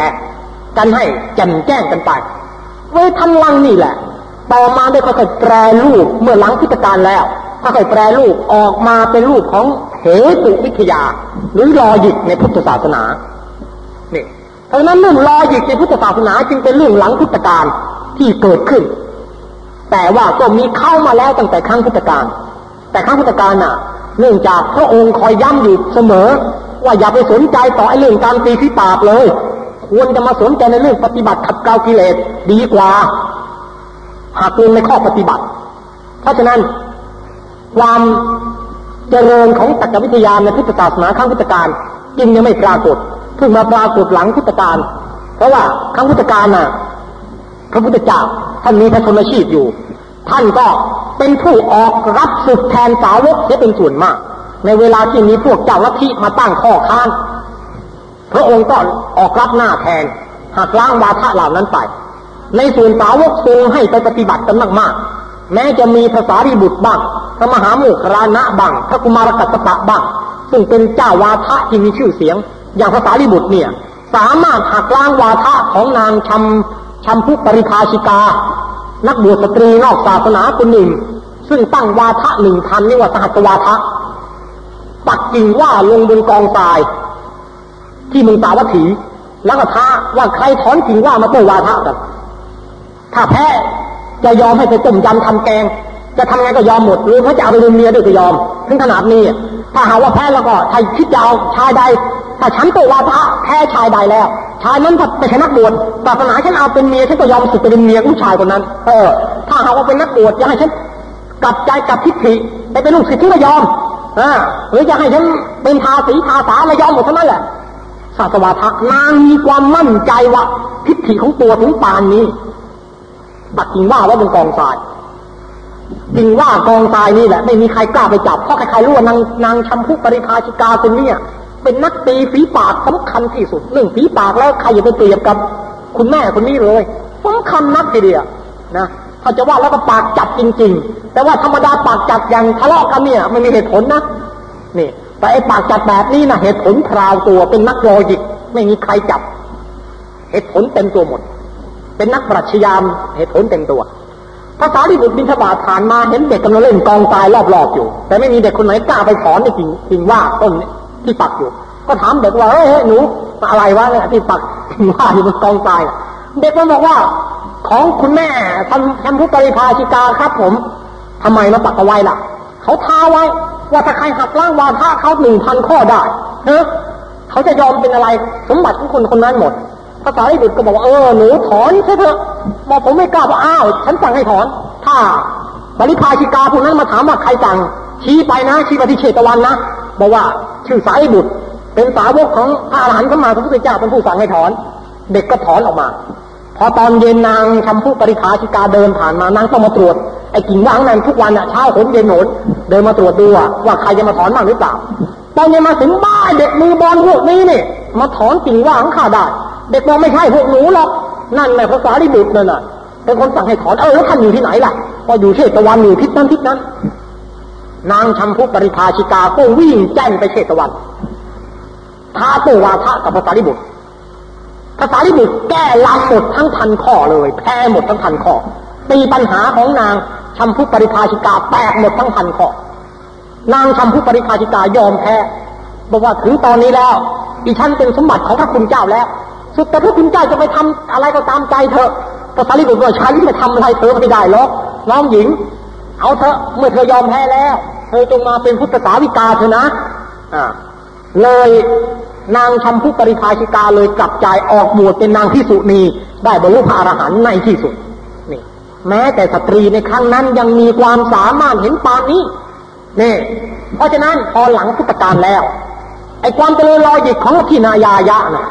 กันให้แจ่มแจ้งกันไป เวทันลังนี่แหละ ต่อมาได้ค่อยๆแปรรูปเมื่อหลังพิจารแล้วค่อยๆแปรรูปออกมาเป็นรูปของเหตุวิทยา หรือลอยิกในพุทธศาสนานี่เพราะนั้นเรื่องลอยิกในพุทธศาสนาจึงเป็นเรื่องหลังพุทธกาลที่เกิดขึ้น แต่ว่าก็มีเข้ามาแล้วตั้งแต่ครั้งพุทธกาลแต่ครั้งพุทธกาลน่ะ เนื่องจากพระองค์คอยย้ำอยู่เสมอ ว่าอย่าไปสนใจต่อไอ้เรื่องการตีฝีปากเลย ควรจะมาสนใจในเรื่องปฏิบัติขัดเกลากิเลสดีกว่า หากลงในข้อปฏิบัติ เพราะฉะนั้น ความเจริญของตรรกวิทยาในพุทธศาสนาครั้งพุทธกาลจึงยังไม่ปรากฏเพิ่งมาปรากฏหลังพุทธกาลเพราะว่าครั้งพุทธกาลน่ะพระพุทธเจ้าท่านมีพระชนชีพอยู่ ท่านก็เป็นผู้ออกรับสุดแทนสาวกเสียเป็นส่วนมาก ในเวลาที่มีพวกเจ้าลัทธิมาตั้งข้อค้าน พระองค์ก็ออกรับหน้าแทนหากล้างวาทะเหล่านั้นไป ในส่วนสาวกทรงให้ไปปฏิบัติกันมากๆ แม้จะมีภาษาริบุตรบ้างพระมหาโมครานะบ้างพระกุมารกัสปะบ้าง ซึ่งเป็นเจ้าวาทะที่มีชื่อเสียง อย่างภาษาริบุตรเนี่ย สามารถหักล้างวาทะของนางชำชำพุปริภาชิกา นักบวชสตรีนอกศาสนาคนหนึ่ง ซึ่งตั้งวาทะหนึ่งพันนี่ว่าสหัสวาทะปักกิ่งว่าลงบนกองทราย ที่มึงสาวัตถี แล้วก็ท้าว่าใครถอนกิ่งว่ามาโต้วาทะกันถ้าแพ้จะยอมให้ไปต้มยำทำแกง จะทำไงก็ยอมหมดหรือเขาจะเอาไปลืมเมียด้วยก็ยอมถึงขนาดนี้ ถ้าหาว่าแพ้แล้วก็ถ้าคิดจะเอาชายใด ถ้าฉันโตวาทะแพ้ชายใดแล้ว ชายนั้นถ้าไปชนักบวชศาสนาฉันเอาเป็นเมียฉันก็ยอมสึกไปเป็นเมียผู้ชายคนนั้น เออ ถ้าหาว่าเป็นนักบวชจะให้ฉันกลับใจกลับทิฏฐิไปเป็นลูกศิษย์ที่ก็ยอมอ่าหรือจะให้ฉันเป็นทาสีทาสาและยอมหมดเท่านั้นแหละ ศาสวาทะนางมีความมั่นใจว่าทิฏฐิของตัวถึงปานนี้ตัดกิ่งว่าว่าเป็นกองทรายกิ่งว่ากองทรายนี่แหละ ไม่มีใครกล้าไปจับเพราะใครๆรู้ว่านางนางชมพุปริภาชิกาคนนี้เป็นนักตีฝีปากสำคัญที่สุดเรื่องฝีปากแล้วใครอย่าไปเปรียบกับ คุณแม่คนนี้เลยสำคัญนักทีเดียวนะถ้าจะว่าแล้วก็ปากจัดจริง ๆ แต่ว่าธรรมดาปากจัดอย่างทะเลาะกันเนี่ยไม่มีเหตุผลนะนี่ แต่ไอ้ปากจัดแบบนี้นะเหตุผลพราวตัวเป็นนักโลจิกไม่มีใครจับ เหตุผลเต็มตัวหมด เป็นนักปรัชญาเหตุผลเต็มตัวภาษาที่บุตรบินทบาทผ่านมาเห็นเด็กกำลังเล่นกองทรายรอบๆอยู่ แต่ไม่มีเด็กคนไหนกล้าไปถอนในกิ่งกิ่งว่าต้นที่ปักอยู่ ก็ถามเด็กว่าเฮ้ยหนูอะไรวะเนี่ยที่ปักกิ่งว่าอยู่บนกองทรายเด็กมันบอกว่า ของคุณแม่ทำทำพุทธริพาชิกาครับ ผมทำไมมาปักเอาไว้ล่ะ เขาทาไว้ ว่าถ้าใครหักล้างวาทะเขาหนึ่งพันข้อได้เฮ้เขาจะยอมเป็นอะไรสมบัติของคนคนนั้นหมดภาษาลิบุตรก็บอกว่าเออหนูถอนใช่เถอะบอกผมไม่กล้าบอกอ้าวฉันสั่งให้ถอน ถ้าบริพาชิกาพวกนั้นมาถามว่าใครสั่ง ชี้ไปนะ ชี้ไปที่เชตวันนะบอกว่าชื่อสายบุตร เป็นสาวกของพระอรหันต์เข้ามาพระพุทธเจ้าเป็นผู้สั่งให้ถอน เด็กก็ถอนออกมา พอตอนเย็นนางชมพู่ปริคาชิกาเดินผ่านมานางต้องมาตรวจไอ้กิ่งว่างนั้นทุกวันอะเช้าขนเย็นหนนเดินมาตรวจดูว่าใครจะมาถอนบ้างหรือเปล่าตอนเย็นมาถึงบ้านเด็กมือบอลพวกนี้นี่มาถอนกิ่งว่างข้าได้เด็กบอกไม่ใช่พวกหนูหรอกนั่นแหละภาษาลิบุตรนั่นน่ะเป็นคนสั่งให้ถอนเออแล้วท่านอยู่ที่ไหนล่ะพออยู่เชตวันอยู่ทิศนั้นทิศนั้น นางชมพูปริภาชิกาก็วิ่งแจ้งไปเชตวันท้าโตวาทะกับภาษาลิบุตร ภาษาลิบุตรแก้ลำหมดทั้งพันข้อเลย แพ้หมดทั้งพันข้อตีปัญหาของนางชัมพู่ปริภาชิกาแตกหมดทั้งพันข้อนางชัมพู่ปริภาชิกายอมแพ้บอกว่าถึงตอนนี้แล้วอีฉันเป็นสมบัติของพระคุณเจ้าแล้ว สุดแต่พระคุณเจ้าจะไปทำอะไรก็ตามใจเถอะภาษาลิบุตรว่าฉันจะทำอะไรเธอไม่ได้หรอกน้องหญิง เอาเถอะเมื่อเธอยอมแพ้แล้ว เธอจงมาเป็นพุทธสาวิกาเถอะนะ อ่าเลย นางชมพูปริภาชิกาเลยกลับใจออกบวชเป็นนางพิสุณีได้บรรลุพระอรหันต์ในที่สุดนี่แม้แต่สตรีในครั้งนั้นยังมีความสามารถเห็นปานนี้นี่เพราะฉะนั้นพอหลังพุทธกาลแล้วไอ้ความเจริญลอยจิตของที่นายายะนะ่ะ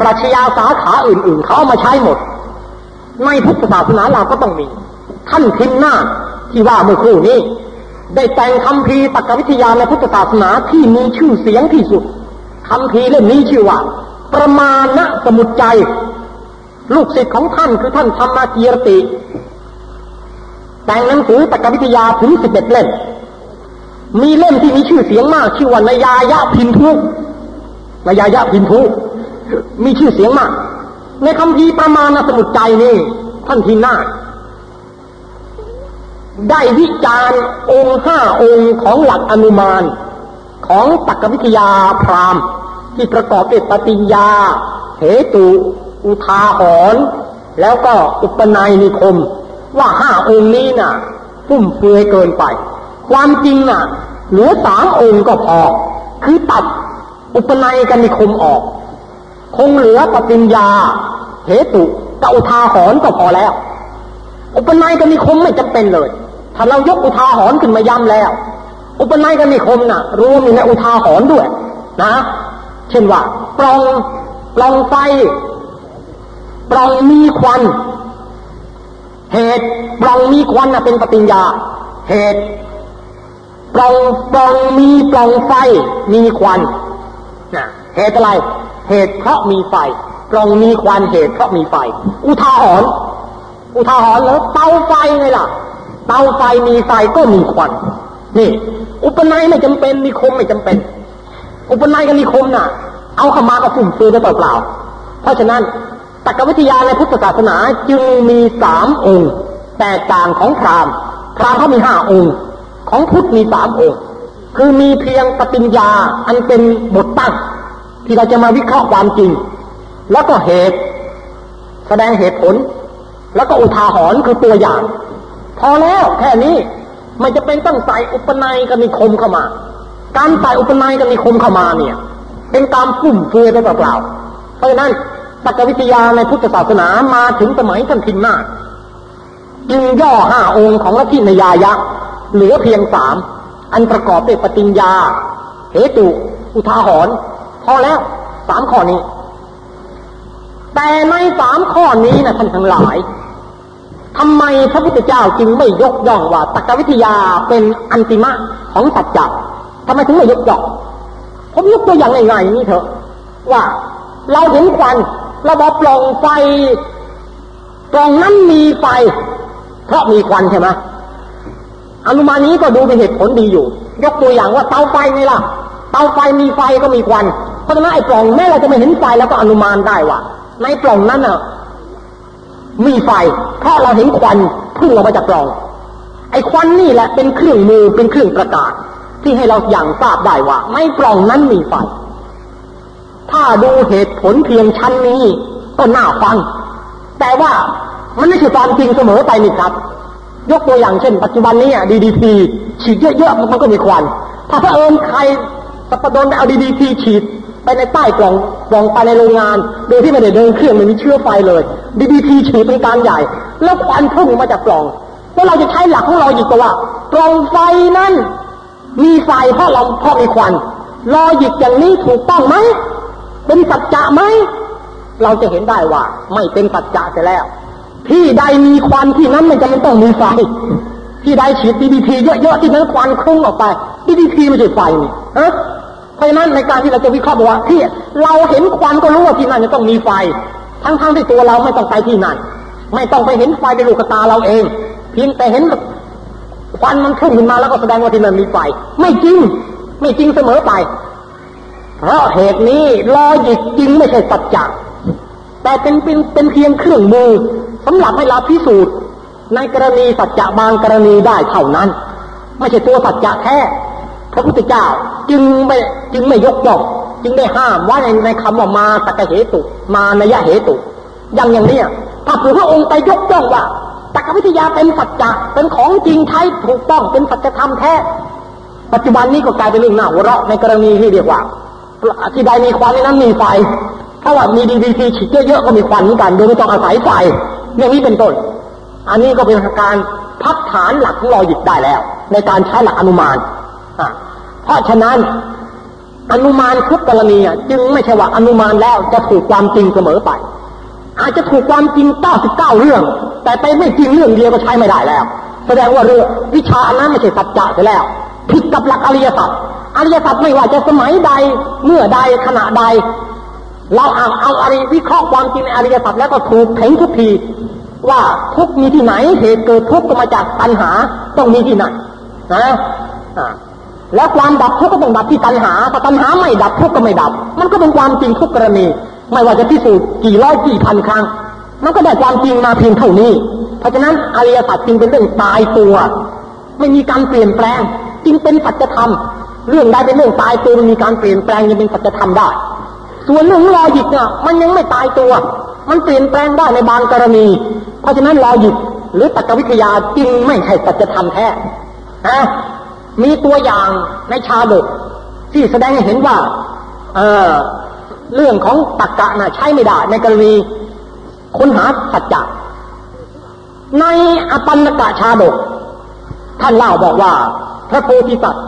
ปรัชญาสาขาอื่น ๆ เขาเอามาใช้หมด ในพุทธศาสนาเราก็ต้องมี ท่านทิมหน้าที่ว่าเมื่อครู่นี้ ได้แต่งคำพีตักวิทยาในพุทธศาสนาที่มีชื่อเสียงที่สุด คำพีเล่มนี้ชื่อว่า ประมาณสมุดใจ ลูกศิษย์ของท่านคือท่านธรรมเกียรติ แต่งหนังสือตักวิทยาถึงสิบเอ็ดเล่ม มีเล่มที่มีชื่อเสียงมาก ชื่อว่านายายะพินทุนายายะพินทุมีชื่อเสียงมาก ในคำพีประมาณสมุดใจนี่ท่านทีน่าได้วิจารณ์องค์ห้าองค์ของหลักอนุมาน ของตักวิทยาพรามที่ประกอบด้วยปฏิญญาเหตุ อุทาหรณ์แล้วก็อุปนัยนิคม ว่าห้าองค์นี้น่ะฟุ่มเฟือยเกินไป ความจริงน่ะเหลือสามองค์ก็พอคือตัดอุปนัยกันนิคมออก คงเหลือปฏิญญาเหตุกับอุทาหรณ์ก็พอแล้ว อุปนัยกันนิคมไม่จำเป็นเลย ถ้าเรายกอุทาหรณ์ขึ้นมาย้ำแล้ว อุปนัยกันนิคมนะ่ะรวมอยู่ในอุทาหรณ์ด้วย นะ เช่นว่าปล่องปล่องไฟปล่องมีควัน เหตุปล่องมีควันนะเป็นปฏิญญา เหตุปล่องปล่องมีปล่องไฟมีควันนะเหตุอะไร เหตุเพราะมีไฟปล่องมีควันเหตุเพราะมีไฟ อุทาหรณ์อุทาหรณ์แล้วเตาไฟไงล่ะ เตาไฟมีไฟก็มีควัน นี่ อุปนัยไม่จำเป็นนิคมไม่จำเป็น อุปนัยกับนิคมน่ะ เอาเข้ามาก็ฟุ่มเฟือยไปเปล่าๆเพราะฉะนั้นตรรกวิทยาในพุทธศาสนาจึงมีสามองค์แตกต่างของพราหมณ์พราหมณ์เขามีห้าองค์ ของพุทธมีสามองค์ คือมีเพียงปฏิญญาอันเป็นบทตั้ง ที่เราจะมาวิเคราะห์ความจริง แล้วก็เหตุ แสดงเหตุผล แล้วก็อุทาหรณ์คือตัวอย่าง พอแล้วแค่นี้ ไม่จะเป็นต้องใส่อุปนัยกับนิคมเข้ามา การใส่อุปนัยกับนิคมเข้ามาเนี่ย เป็นการฟุ่มเฟือยไปเปล่าเพราะฉะนั้นตักวิทยาในพุทธศาสนามาถึงสมัยท่านทินนาจึงย่อห้าองค์ของลัทธินยายะ เหลือเพียงสามอันประกอบด้วยปฏิญญาเหตุอุทาหรณ์พอแล้วสามข้อนี้ แต่ในสามข้อนี้นะท่านทั้งหลาย ทำไมพระพุทธเจ้าจึงไม่ยกย่องว่าตรรกวิทยาเป็นอันติมะของสัจจะทำไมถึงไม่ยกย่องผมยกตัวอย่างง่ายๆนี่เถอะ ว่าเราเห็นควันเราบอกปล่องไฟปล่องนั้นมีไฟ เพราะมีควันใช่ไหมอนุมานี้ก็ดูเป็นเหตุผลดีอยู่ ยกตัวอย่างว่าเตาไฟไงล่ะ เตาไฟมีไฟก็มีควัน เพราะฉะนั้นไอ้ปล่องแม้เราจะไม่เห็นไฟแล้วก็อนุมานได้ว่าในปล่องนั้นอะ มีไฟ เพราะเราเห็นควันพุ่งออกมาจากปล่อง ไอ้ควันนี่แหละเป็นเครื่องมือเป็นเครื่องประกาศ ที่ให้เราอย่างทราบได้ว่าในปล่องนั้นมีไฟ ถ้าดูเหตุผลเพียงชั้นนี้ก็น่าฟัง แต่ว่ามันไม่ใช่ความจริงเสมอไปนี่ครับ ยกตัวอย่างเช่น ปัจจุบันนี้ดีดีทีฉีดเยอะๆมันก็มีควัน ถ้าพระเอิญใครสัปดนไปเอาดีดีทีฉีด ไปในใต้กล่องกล่องไปในโรงงาน โดยที่ไม่ได้เดินเครื่องไม่มีเชื้อไฟเลยดีดีทีฉีดเป็นการใหญ่ แล้วควันพุ่งมาจากกล่องแล้วเราจะใช้หลักของเราอีกว่ากล่องไฟนั้นมีไฟเพราะเราเพราะมีควันรอหยิกอย่างนี้ถูกต้องไหมเป็นสัจจะไหมเราจะเห็นได้ว่า ไม่เป็นปัจจะเสียแล้ว ที่ใดมีควันที่นั้นมันจะไม่ต้องมีไฟที่ใดฉีดดีดีทีเยอะๆที่นั้นควันคุ้งออกไปดีดีทีไม่ใช่ไฟนี่ฮะ เพราะนั้นในการที่เราจะวิเคราะห์บอกว่าที่เราเห็นควันก็รู้ว่าที่นั่นจะต้องมีไฟ ทั้งๆที่ตัวเราไม่ต้องไปที่นั่น ไม่ต้องไปเห็นไฟในลูกตาเราเอง เพียงแต่เห็นควันมันพุ่งขึ้นมาแล้วก็แสดงว่าที่นั่นมีไฟ ไม่จริง ไม่จริงเสมอไป เพราะเหตุนี้ลอจิกจริงไม่ใช่สัจจะแต่เป็นเป็นเป็นเพียงเครื่องมือสำหรับให้เราพิสูจน์ในกรณีสัจจะบางกรณีได้เท่านั้น ไม่ใช่ตัวสัจจะแท้ พระพุทธเจ้าจึงไม่จึงไม่ยกย่องจึงได้ห้ามว่าในในคำว่ามาตะเหตุ มานยะเหตุอย่างอย่างเนี้ยถ้าพระองค์ไปยกย่องว่าตรรกวิทยาเป็นสัจจะเป็นของจริงใช้ถูกต้องเป็นสัจธรรมแท้ปัจจุบันนี้ก็กลายเป็นเรื่องหน้าหัวเราะในกรณีที่เรียกว่าที่ใดมีควันในนั้นมีไฟถ้าว่ามีดีดีทีฉีดเยอะๆก็มีควันเหมือนกันโดยไม่ต้องอาศัยไฟอย่างนี้เป็นต้น อันนี้ก็เป็นการพักฐานหลักของลอจิกได้แล้ว ในการใช้หลักอนุมาน เพราะฉะนั้นอนุมานทุกกรณีจึงไม่ใช่ว่าอนุมานแล้วจะถูกความจริงเสมอไป อาจจะถูกความจริง 99 เรื่อง แต่ไปไม่จริงเรื่องเดียวก็ใช้ไม่ได้แล้ว แสดงว่าเรื่องวิชาอันนั้นไม่ใช่สัจจะแล้ว ผิดกับหลักอริยสัจอริยสัจไม่ว่าจะสมัยใดเมื่อใดขณะใด เราเอาเอาอริวิเคราะห์ความจริงในอริยสัจแล้วก็ถูกเพ่งทุกที ว่าทุกมีที่ไหนเหตุเกิดทุกก็มาจากปัญหาต้องมีที่ไหนนะ แล้วความดับทุกข์ก็ต้องดับที่ตัณหาถ้าตัณหาไม่ดับทุกข์ก็ไม่ดับ มันก็เป็นความจริงทุกกรณี ไม่ว่าจะพิสูจน์กี่ร้อยกี่พันครั้ง มันก็ได้ความจริงมาเพียงเท่านี้ เพราะฉะนั้นอริยสัจจึงเป็นเรื่องตายตัว ไม่มีการเปลี่ยนแปลง จึงเป็นสัจธรรม เรื่องใดเป็นเรื่องตายตัวไม่มีการเปลี่ยนแปลงจึงเป็นสัจธรรมได้ ส่วนเรื่อง logic เนี่ยมันยังไม่ตายตัว มันเปลี่ยนแปลงได้ในบางกรณี เพราะฉะนั้น logic หรือตรรกวิทยาจึงไม่ใช่สัจธรรมแท้ฮะ มีตัวอย่างในชาดกที่แสดงให้เห็นว่า เออเรื่องของตรรกะน่ะใช้ไม่ได้ ในกรณีค้นหาสัจจะในอปันนกะชาดก ท่านเล่าบอกว่า พระโพธิสัตว์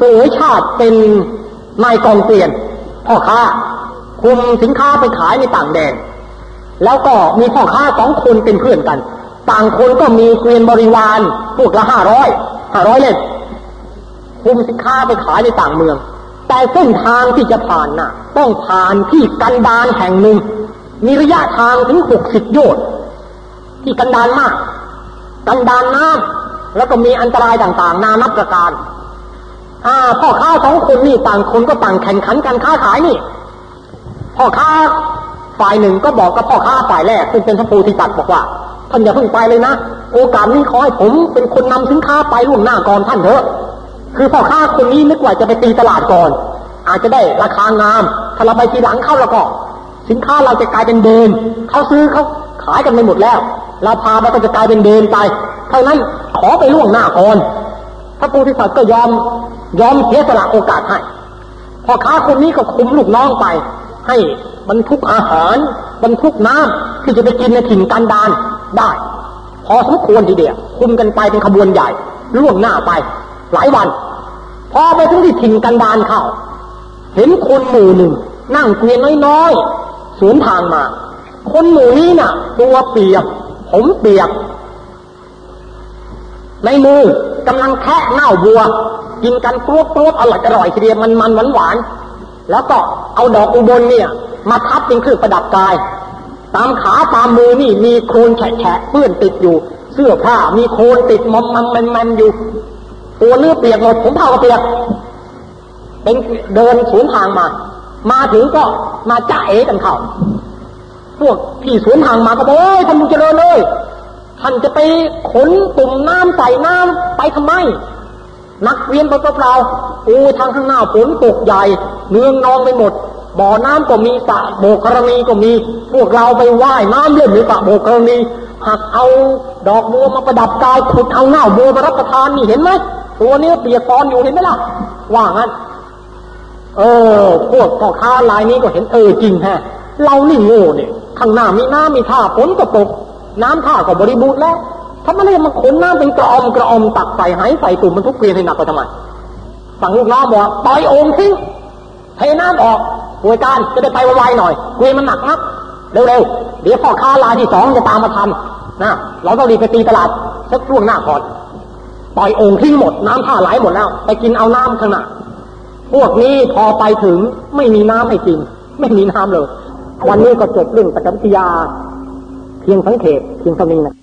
สวยชาติเป็นนายกองเกวียนพ่อค้าคุมสินค้าไปขายในต่างแดน แล้วก็มีพ่อค้าสองคนเป็นเพื่อนกัน ต่างคนก็มีเกวียนบริวารพวกละห้าร้อยห้าร้อยเล่ม คุมสินค้าไปขายในต่างเมือง แต่เส้นทางที่จะผ่านน่ะ ต้องผ่านที่กันดานแห่งหนึ่ง มีระยะทางถึงหกสิบโยชน์ที่กันดานมาก กันดานน้ำแล้วก็มีอันตรายต่างๆ นานับประการอ่าพ่อค้าสองคนนี่ต่างคนก็ต่างแข่งขันกันค้าขายนี่พ่อค้าฝ่ายหนึ่งก็บอกกับพ่อค้าฝ่ายแรกซึ่งเป็นพระโพธิสัตว์บอกว่าท่านอย่าเพิ่งไปเลยนะ โอกาสนี้ขอให้ผมเป็นคนนำสินค้าไปล่วงหน้าก่อนท่านเถอะ คือพ่อค้าคนนี้นึกว่าจะไปตีตลาดก่อน อาจจะได้ราคางาม ถ้าเราไปทีหลังเข้าแล้วก็ สินค้าเราจะกลายเป็นเดินเขาซื้อเขาขายกันไปหมดแล้ว เราพาไปก็จะกลายเป็นเดินไปเท่านั้นขอไปล่วงหน้าก่อนพระปูธิสัตว์ก็ยอมยอมเสียสละโอกาสให้พ่อค้าคนนี้ก็คุมลูกน้องไป ให้บรรทุกอาหาร บรรทุกน้ำที่จะไปกินในถิ่นกันดานได้ พอสมควรทีเดียวคุมกันไปเป็นขบวนใหญ่ล่วงหน้าไป หลายวัน พอไปถึงที่ถิ่นกันดานเข้า เห็นคนหมู่หนึ่ง นั่งเกวียนน้อยๆสวนทางมา คนหมู่นี้น่ะ ตัวเปียก ผมเปียก ในมือกำลังแคะเน่าบัว กินกันตัวตัวอร่อยอร่อยทีเดียวมันมันหวานหวานแล้วก็เอาดอกอุบลเนี่ย มาทับเป็นเครื่องประดับกาย ตามขาตามมือนี่มีโคลนแฉะเปื้อนติดอยู่ เสื้อผ้ามีโคลนติดมอมมันมันมันอยู่ ตัวเนื้อเปียกหมดผมเผาก็เปียกเป็นเดินสวนทางมา มาถึงก็มาจ่าเอกันเขาพวกที่สวนทางมาก็บอกโอ้ยท่านมุจเจริญเลยท่านจะไปขนตุ่มน้ำใส่น้ำไปทำไม นักเวียนเปล่าๆโอ้ทางข้างหน้าฝนตกใหญ่เนืองนองไปหมด บ่อน้ำก็มีสระโบกรณีก็มี พวกเราไปว่ายน้ำเล่นในสระโบกรณีหักเอาดอกบัวมาประดับกายขุดเอาเง่าบัวมารับประทานนี่เห็นไหม ตัวนี้เปียกปอนอยู่เห็นไหมล่ะ ว่างั้น เออ พวกพ่อค้าลายนี้ก็เห็นเออจริงฮะ เรานี่โง่เนี่ยข้างหน้ามีน้ำมีท่าฝนก็ตก น้ำท่าก็บริบูรณ์แล้วทำไมเนี่ยมันขนน้ำเป็นกระอมกระอมตักใส่หายใส่ตุ่มมันทุกเกลียนให้หนักไปทำไมสั่งลูกน้องบอกปล่อยโอ่งทิ้งเทน้ำออกป่วยการจะได้ไปไวๆหน่อยเกลียนมันหนักนักเร็วๆเดี๋ยวพ่อค้ารายที่สองจะตามมาทำนะเราต้องรีบไปตีตลาดสักล่วงหน้าก่อน ปล่อยโอ่งทิ้งหมดน้ำท่าไหลหมดแล้ว ไปกินเอาน้ำข้างหน้าพวกนี้พอไปถึงไม่มีน้ำให้กิน ไม่มีน้ำเลย วันนี้ก็จบเรื่องปฏิวิยา เพียงสังเกตเพียงเท่านี้นะ